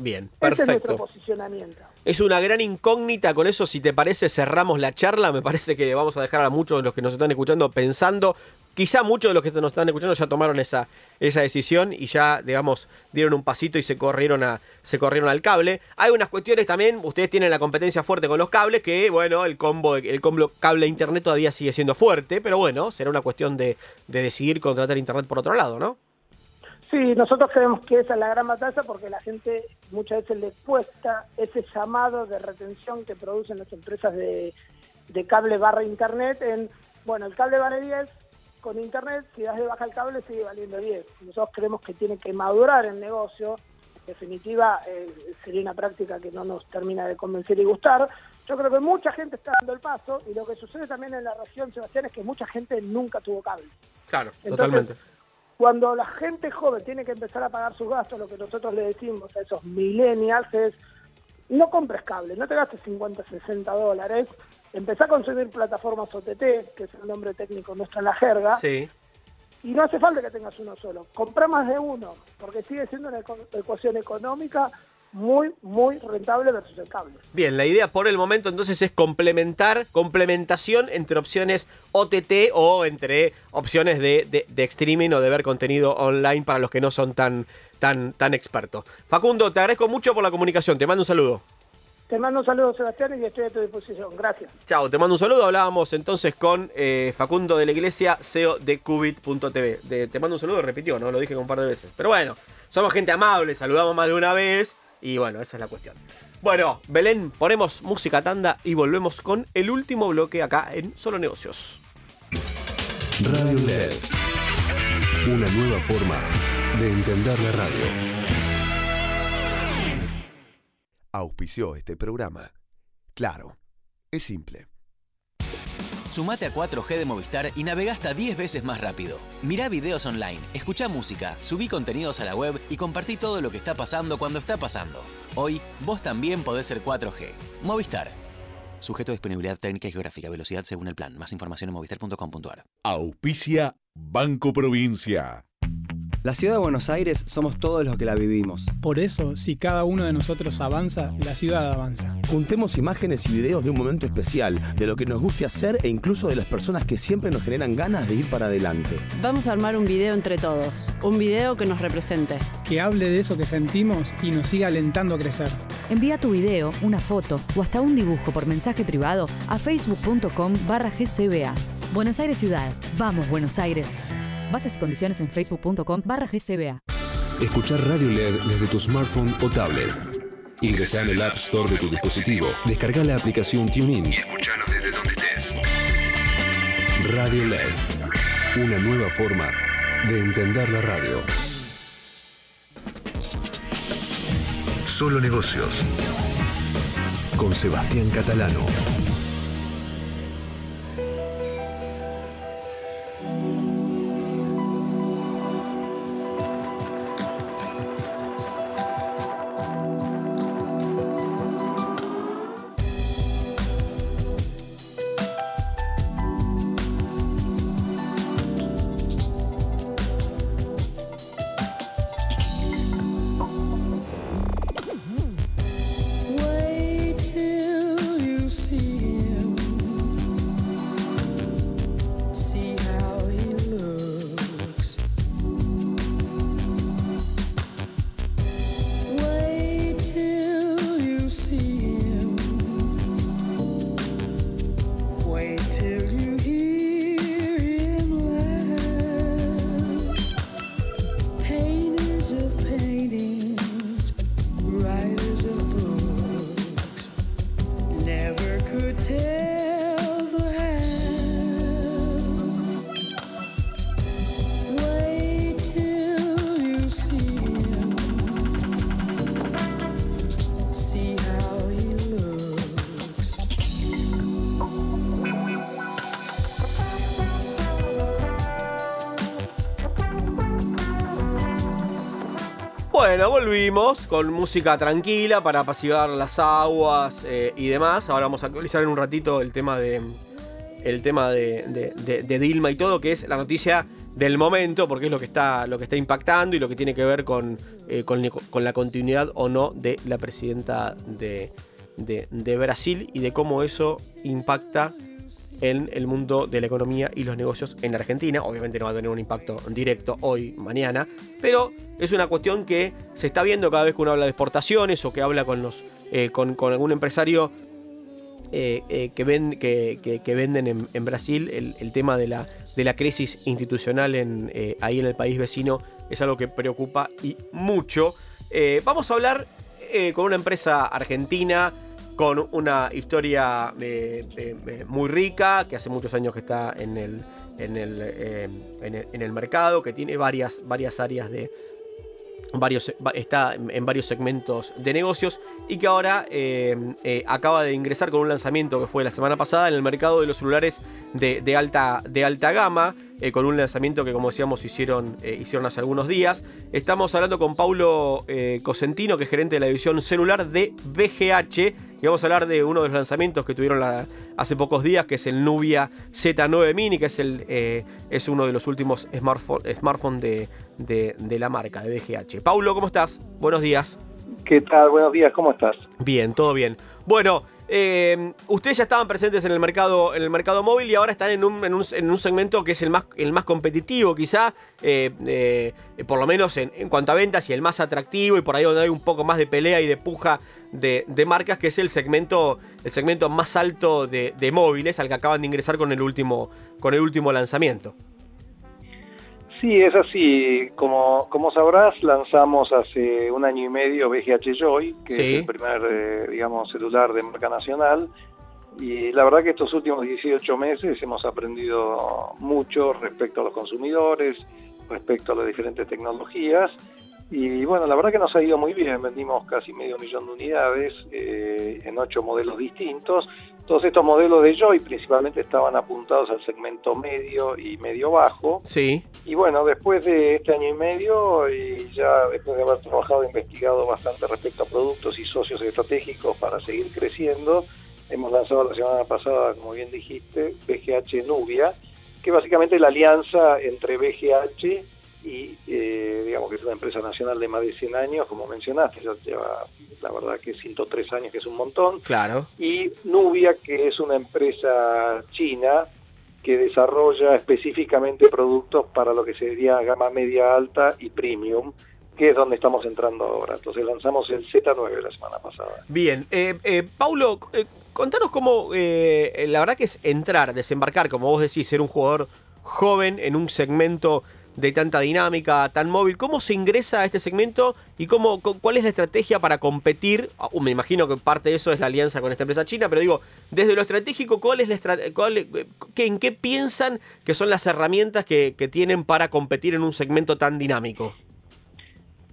Bien, Ese es nuestro perfecto. posicionamiento. Es una gran incógnita, con eso si te parece cerramos la charla, me parece que vamos a dejar a muchos de los que nos están escuchando pensando, quizá muchos de los que nos están escuchando ya tomaron esa, esa decisión y ya, digamos, dieron un pasito y se corrieron, a, se corrieron al cable. Hay unas cuestiones también, ustedes tienen la competencia fuerte con los cables, que bueno, el combo, el combo cable internet todavía sigue siendo fuerte, pero bueno, será una cuestión de, de decidir contratar internet por otro lado, ¿no? Sí, nosotros creemos que esa es la gran batalla porque la gente muchas veces le cuesta ese llamado de retención que producen las empresas de, de cable barra internet en, bueno, el cable vale 10, con internet si das de baja el cable sigue valiendo 10. Nosotros creemos que tiene que madurar el negocio, en definitiva eh, sería una práctica que no nos termina de convencer y gustar. Yo creo que mucha gente está dando el paso y lo que sucede también en la región, Sebastián, es que mucha gente nunca tuvo cable. Claro, Entonces, totalmente. Cuando la gente joven tiene que empezar a pagar sus gastos, lo que nosotros le decimos a esos millennials es, no compres cable, no te gastes 50, 60 dólares, empezá a consumir plataformas OTT, que es el nombre técnico nuestro en la jerga, Sí. y no hace falta que tengas uno solo, comprá más de uno, porque sigue siendo una ecuación económica muy, muy rentable versus el cable. Bien, la idea por el momento entonces es complementar, complementación entre opciones OTT o entre opciones de, de- de streaming o de ver contenido online para los que no son tan, tan, tan expertos. Facundo, te agradezco mucho por la comunicación, te mando un saludo. Te mando un saludo, Sebastián, y estoy a tu disposición. Gracias. Chao, te mando un saludo. Hablábamos entonces con eh, Facundo de la Iglesia, CEO de Qubit.tv. De- Te mando un saludo, repitió, ¿no? Lo dije un par de veces. Pero bueno, somos gente amable, saludamos más de una vez. Y bueno, esa es la cuestión. Bueno, Belén, ponemos música tanda y volvemos con el último bloque acá en Solo Negocios. Radio LED. Una nueva forma de entender la radio. Auspició este programa. Claro, es simple. Sumate a 4G de Movistar y navega hasta 10 veces más rápido. Mirá videos online, escucha música, subí contenidos a la web y compartí todo lo que está pasando cuando está pasando. Hoy, vos también podés ser 4G. Movistar. Sujeto a disponibilidad técnica y geográfica. Velocidad según el plan. Más información en movistar.com.ar. Auspicia Banco Provincia. La ciudad de Buenos Aires somos todos los que la vivimos. Por eso, si cada uno de nosotros avanza, la ciudad avanza. Juntemos imágenes y videos de un momento especial, de lo que nos guste hacer e incluso de las personas que siempre nos generan ganas de ir para adelante. Vamos a armar un video entre todos. Un video que nos represente. Que hable de eso que sentimos y nos siga alentando a crecer. Envía tu video, una foto o hasta un dibujo por mensaje privado a facebook.com barra gcba. Buenos Aires Ciudad. Vamos, Buenos Aires. Bases y condiciones en facebook.com barra gcba. Escuchar Radio LED desde tu smartphone o tablet. Ingresa en el App Store de tu dispositivo, descarga la aplicación TuneIn y escuchanos desde donde estés. Radio LED. Una nueva forma de entender la radio. Solo negocios. Con Sebastián Catalano. Volvimos con música tranquila para apaciguar las aguas eh, y demás. Ahora vamos a actualizar en un ratito el tema de el tema de, Dilma y todo, que es la noticia del momento, porque es lo que está, lo que está impactando y lo que tiene que ver con, eh, con, con la continuidad o no de la presidenta de, de- de Brasil y de cómo eso impacta en el mundo de la economía y los negocios en Argentina. Obviamente no va a tener un impacto directo hoy, mañana, pero es una cuestión que se está viendo cada vez que uno habla de exportaciones o que habla con, los, eh, con, algún empresario eh, eh, que, ven, que, venden en, Brasil, el, tema de la, de la crisis institucional en, ahí en el país vecino es algo que preocupa y mucho. Vamos a hablar con una empresa argentina con una historia eh, eh, eh, muy rica, que hace muchos años que está en el, en el, en el, mercado, que tiene varias, varias áreas de, varios, va- está en varios segmentos de negocios y que ahora acaba de ingresar con un lanzamiento que fue la semana pasada en el mercado de los celulares de, de alta, de alta gama, eh, con un lanzamiento que como decíamos hicieron, eh, hicieron hace algunos días. Estamos hablando con Paulo eh, Cosentino, que es gerente de la división celular de BGH, y vamos a hablar de uno de los lanzamientos que tuvieron la- hace pocos días, que es el Nubia Z9 Mini, que es, el, es uno de los últimos smartphone, smartphone de, de- de la marca, de BGH. Paulo, ¿cómo estás? Buenos días. ¿Qué tal? Buenos días, ¿cómo estás? Bien, todo bien. Bueno, eh, ustedes ya estaban presentes en el mercado, en el mercado móvil y ahora están en un, en un- en un segmento que es el más, el más competitivo, quizá, eh, eh, por lo menos en, en cuanto a ventas y el más atractivo y por ahí donde hay un poco más de pelea y de puja de, de marcas, que es el segmento, el segmento más alto de, de móviles al que acaban de ingresar con el último, con el último lanzamiento. Sí, es así. Como, como sabrás, lanzamos hace un año y medio BGH Joy, que Sí. es el primer, eh, digamos, celular de marca nacional. Y la verdad que estos últimos 18 meses hemos aprendido mucho respecto a los consumidores, respecto a las diferentes tecnologías. Y bueno, la verdad que nos ha ido muy bien. Vendimos casi medio millón de unidades eh, en ocho modelos distintos. Todos estos modelos de Joy principalmente estaban apuntados al segmento medio y medio bajo. Sí. Y bueno, después de este año y medio y ya después de haber trabajado e investigado bastante respecto a productos y socios estratégicos para seguir creciendo, hemos lanzado la semana pasada, como bien dijiste, BGH Nubia, que básicamente es la alianza entre BGH y, eh, digamos que es una empresa nacional de más de 100 años, como mencionaste, ya lleva la verdad que 103 años, que es un montón, Claro. y Nubia, que es una empresa china que desarrolla específicamente productos para lo que sería gama media alta y premium, que es donde estamos entrando ahora. Entonces lanzamos el Z9 la semana pasada. Bien, eh, eh, Paulo, eh, contanos cómo, eh, la verdad que es entrar, desembarcar, como vos decís, ser un jugador joven en un segmento de tanta dinámica, tan móvil. ¿Cómo se ingresa a este segmento y cómo, cu- cuál es la estrategia para competir? Ah, uh, me imagino que parte de eso es la alianza con esta empresa china, pero digo, desde lo estratégico, ¿cuál es la cuál- qué- ¿en qué piensan que son las herramientas que, que tienen para competir en un segmento tan dinámico?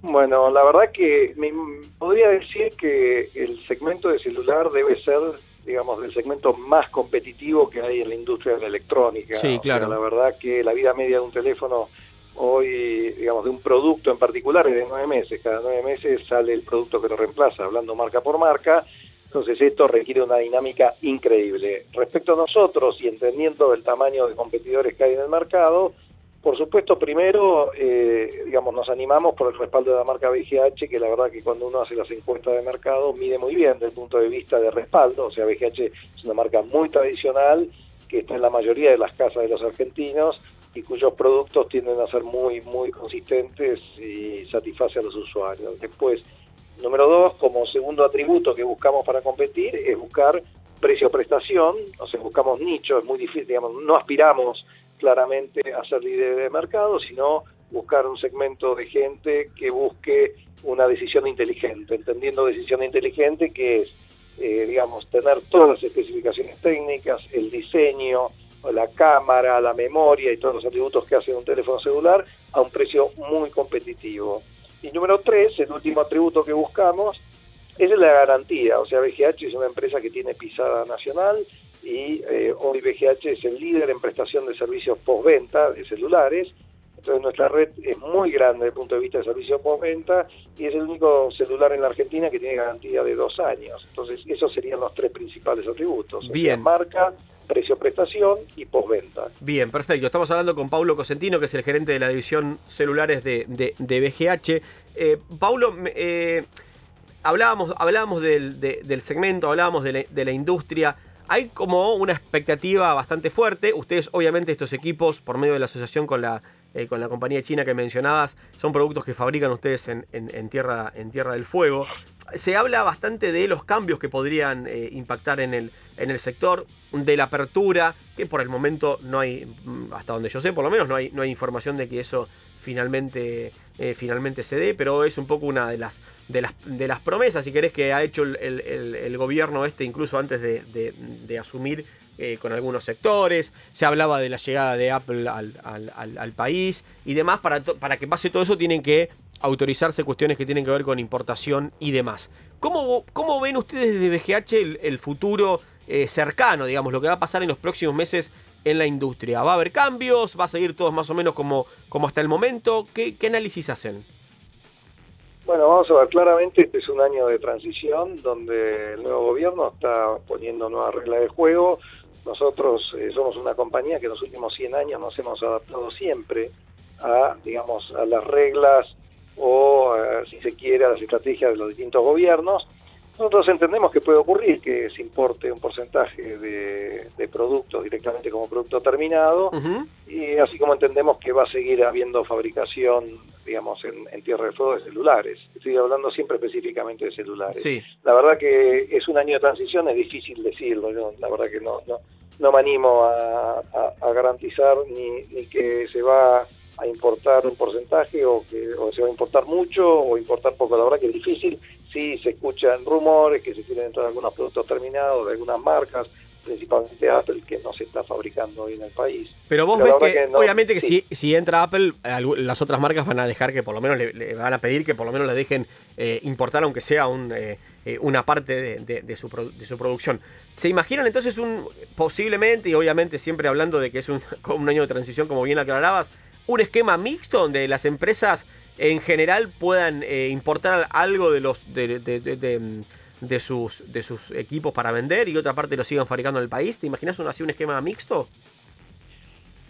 Bueno, la verdad que me podría decir que el segmento de celular debe ser, digamos, el segmento más competitivo que hay en la industria de la electrónica. Sí, O sea, claro. la verdad que la vida media de un teléfono hoy, digamos, de un producto en particular es de nueve meses. Cada nueve meses sale el producto que lo reemplaza, hablando marca por marca. Entonces esto requiere una dinámica increíble. Respecto a nosotros y entendiendo el tamaño de competidores que hay en el mercado, por supuesto, primero, eh, digamos, nos animamos por el respaldo de la marca BGH, que la verdad que cuando uno hace las encuestas de mercado mide muy bien desde el punto de vista de respaldo. O sea, BGH es una marca muy tradicional que está en la mayoría de las casas de los argentinos y cuyos productos tienden a ser muy, muy consistentes y satisface a los usuarios. Después, número dos, como segundo atributo que buscamos para competir es buscar precio-prestación, o sea, buscamos nicho, es muy difícil, digamos, no aspiramos claramente a ser líder de mercado, sino buscar un segmento de gente que busque una decisión inteligente, entendiendo decisión inteligente que es, eh, digamos, tener todas las especificaciones técnicas, el diseño, la cámara, la memoria y todos los atributos que hace un teléfono celular a un precio muy competitivo. Y número tres, el último atributo que buscamos es la garantía. O sea, BGH es una empresa que tiene pisada nacional y eh, hoy BGH es el líder en prestación de servicios postventa de celulares. Entonces nuestra red es muy grande desde el punto de vista de servicio postventa y es el único celular en la Argentina que tiene garantía de dos años. Entonces esos serían los tres principales atributos. Bien. Marca, precio-prestación y postventa. Bien, perfecto. Estamos hablando con Paulo Cosentino, que es el gerente de la división celulares de, de, BGH. Eh, Paulo, eh, hablábamos, hablábamos del, de- del segmento, hablábamos de la industria. Hay como una expectativa bastante fuerte. Ustedes, obviamente, estos equipos, por medio de la asociación con la, eh, con la compañía china que mencionabas, son productos que fabrican ustedes en, en- tierra, en Tierra del Fuego. Se habla bastante de los cambios que podrían eh, impactar en el, en el sector, de la apertura, que por el momento no hay, mm, hasta donde yo sé, por lo menos no hay, no hay información de que eso finalmente, eh, finalmente se dé, pero es un poco una de las, de las, de las promesas, si querés, que ha hecho el, el- gobierno este, incluso antes de, de- asumir eh, con algunos sectores. Se hablaba de la llegada de Apple al, al- país y demás. Para, para que pase todo eso tienen que autorizarse cuestiones que tienen que ver con importación y demás. ¿Cómo, cómo ven ustedes desde BGH el, el futuro eh, cercano, digamos, lo que va a pasar en los próximos meses en la industria? ¿Va a haber cambios? ¿Va a seguir todo más o menos como, como hasta el momento? ¿Qué, qué análisis hacen? Bueno, vamos a ver, claramente este es un año de transición donde el nuevo gobierno está poniendo nuevas reglas de juego. Nosotros eh, somos una compañía que en los últimos 100 años nos hemos adaptado siempre a, digamos, a las reglas o, eh, si se quiere, a las estrategias de los distintos gobiernos. Nosotros entendemos que puede ocurrir que se importe un porcentaje de, de productos directamente como producto terminado y así como entendemos que va a seguir habiendo fabricación, digamos, en, en Tierra del Fuego de celulares. Estoy hablando siempre específicamente de celulares. Sí. La verdad que es un año de transición, es difícil decirlo, yo la verdad que no, no, no me animo a, a- a garantizar ni, ni que se va a importar un porcentaje o que o se va a importar mucho o importar poco, la verdad que es difícil, sí se escuchan rumores que se quieren entrar algunos productos terminados de algunas marcas, principalmente Apple, que no se está fabricando hoy en el país. Pero vos ves que, no- obviamente que sí. si, si entra Apple, las otras marcas van a dejar que por lo menos le, le van a pedir que por lo menos le dejen eh, importar, aunque sea un, eh, eh, una parte de, de- de su, de su producción. ¿Se imaginan entonces un posiblemente, y obviamente siempre hablando de que es un, un año de transición, como bien aclarabas, un esquema mixto donde las empresas en general puedan eh, importar algo de los de, de- sus, de sus equipos para vender y otra parte lo sigan fabricando en el país? ¿Te imaginas un, así esquema mixto?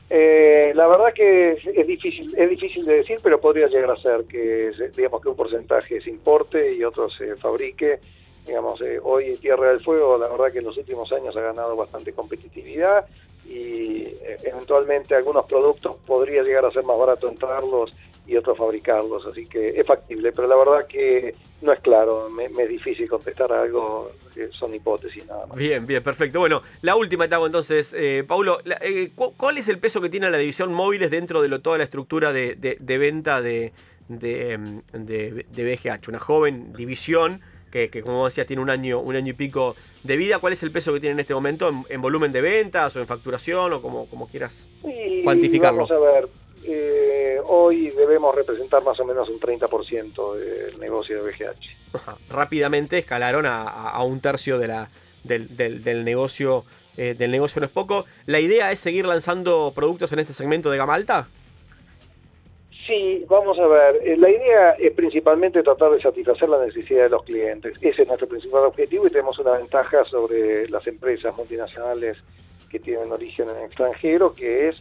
Eh, la verdad que es, es difícil es difícil de decir, pero podría llegar a ser que digamos que un porcentaje se importe y otro se fabrique. Digamos, eh, hoy Tierra del Fuego, la verdad que en los últimos años ha ganado bastante competitividad y eh, eventualmente algunos productos podría llegar a ser más barato entrarlos y otros fabricarlos, así que es factible, pero la verdad que no es claro, me, me es difícil contestar algo, eh, son hipótesis nada más. Bien, bien, perfecto. Bueno, la última te hago entonces, eh, Paulo, la- eh, cu- ¿cuál es el peso que tiene la división móviles dentro de lo- toda la estructura de, de- de venta de, de, em, de- de BGH? Una joven división que, que, como decías, tiene un año, un año y pico de vida. ¿Cuál es el peso que tiene en este momento en, en volumen de ventas o en facturación o como, como quieras Y cuantificarlo? Vamos a ver, eh, hoy debemos representar más o menos un 30% del negocio de BGH. Ajá. Rápidamente escalaron a, un tercio de la, del, del- del negocio. eh, del negocio no es poco. ¿La idea es seguir lanzando productos en este segmento de gama alta? Sí, vamos a ver. eh, La idea es principalmente tratar de satisfacer la necesidad de los clientes. Ese es nuestro principal objetivo y tenemos una ventaja sobre las empresas multinacionales que tienen origen en el extranjero, que es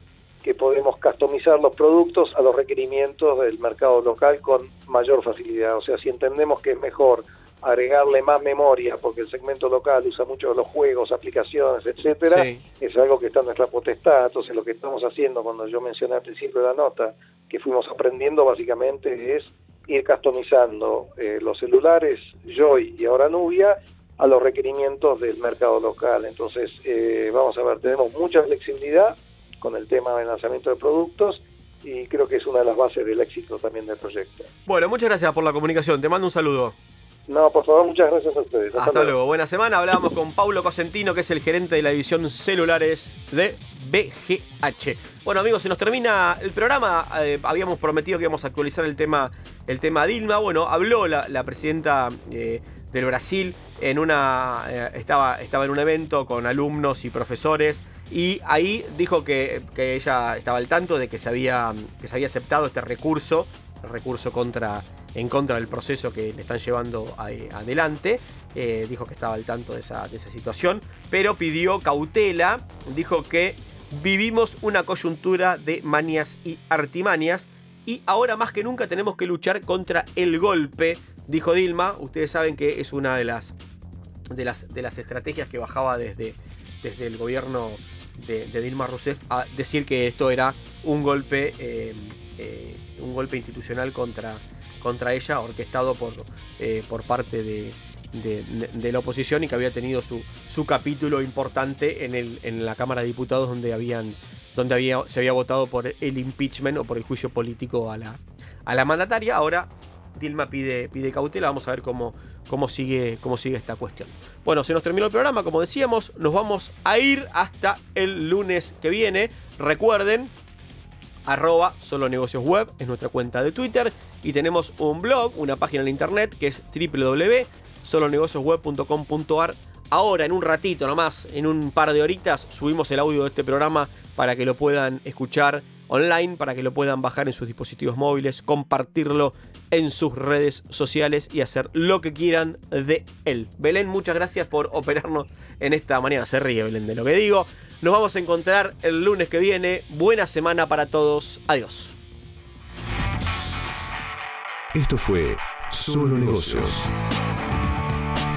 que podemos customizar los productos a los requerimientos del mercado local con mayor facilidad. O sea, si entendemos que es mejor agregarle más memoria, porque el segmento local usa mucho los juegos, aplicaciones, etcétera, Sí. es algo que está en nuestra potestad. Entonces, lo que estamos haciendo cuando yo mencioné al principio de la nota, que fuimos aprendiendo básicamente es ir customizando eh, los celulares Joy y ahora Nubia a los requerimientos del mercado local. Entonces, eh, vamos a ver, tenemos mucha flexibilidad con el tema del lanzamiento de productos y creo que es una de las bases del éxito también del proyecto. Bueno, muchas gracias por la comunicación. Te mando un saludo. No, por favor, muchas gracias a ustedes. Hasta, luego. Buena semana. Hablábamos con Paulo Cosentino, que es el gerente de la división celulares de BGH. Bueno, amigos, se nos termina el programa. Eh, habíamos prometido que íbamos a actualizar el tema, el tema Dilma. Bueno, habló la, la presidenta eh, de del Brasil. En una, eh, estaba, estaba en un evento con alumnos y profesores. Y ahí dijo que, que ella estaba al tanto de que se había, que se había aceptado este recurso, recurso contra, en contra del proceso que le están llevando a- adelante. Eh, dijo que estaba al tanto de esa, de esa situación, pero pidió cautela. Dijo que vivimos una coyuntura de manias y artimañas y ahora más que nunca tenemos que luchar contra el golpe, dijo Dilma. Ustedes saben que es una de las, de las, de las estrategias que bajaba desde, desde el gobierno de, Dilma Rousseff a decir que esto era un golpe, eh, eh, un golpe institucional contra, contra ella, orquestado por, eh, por parte de, de- de la oposición y que había tenido su, su capítulo importante en, el, en la Cámara de Diputados donde habían donde había, se había votado por el impeachment o por el juicio político a la, a la mandataria. Ahora Dilma pide, pide cautela, vamos a ver cómo, cómo, sigue, cómo sigue esta cuestión. Bueno, se nos terminó el programa, como decíamos, nos vamos a ir hasta el lunes que viene. Recuerden, arroba solo negocios web es nuestra cuenta de Twitter y tenemos un blog, una página en internet que es www.solonegociosweb.com.ar. Ahora, en un ratito nomás, en un par de horitas, subimos el audio de este programa para que lo puedan escuchar online, para que lo puedan bajar en sus dispositivos móviles, compartirlo en sus redes sociales y hacer lo que quieran de él. Belén, muchas gracias por operarnos en esta mañana. Se ríe Belén de lo que digo. Nos vamos a encontrar el lunes que viene. Buena semana para todos. Adiós. Esto fue Solo Negocios.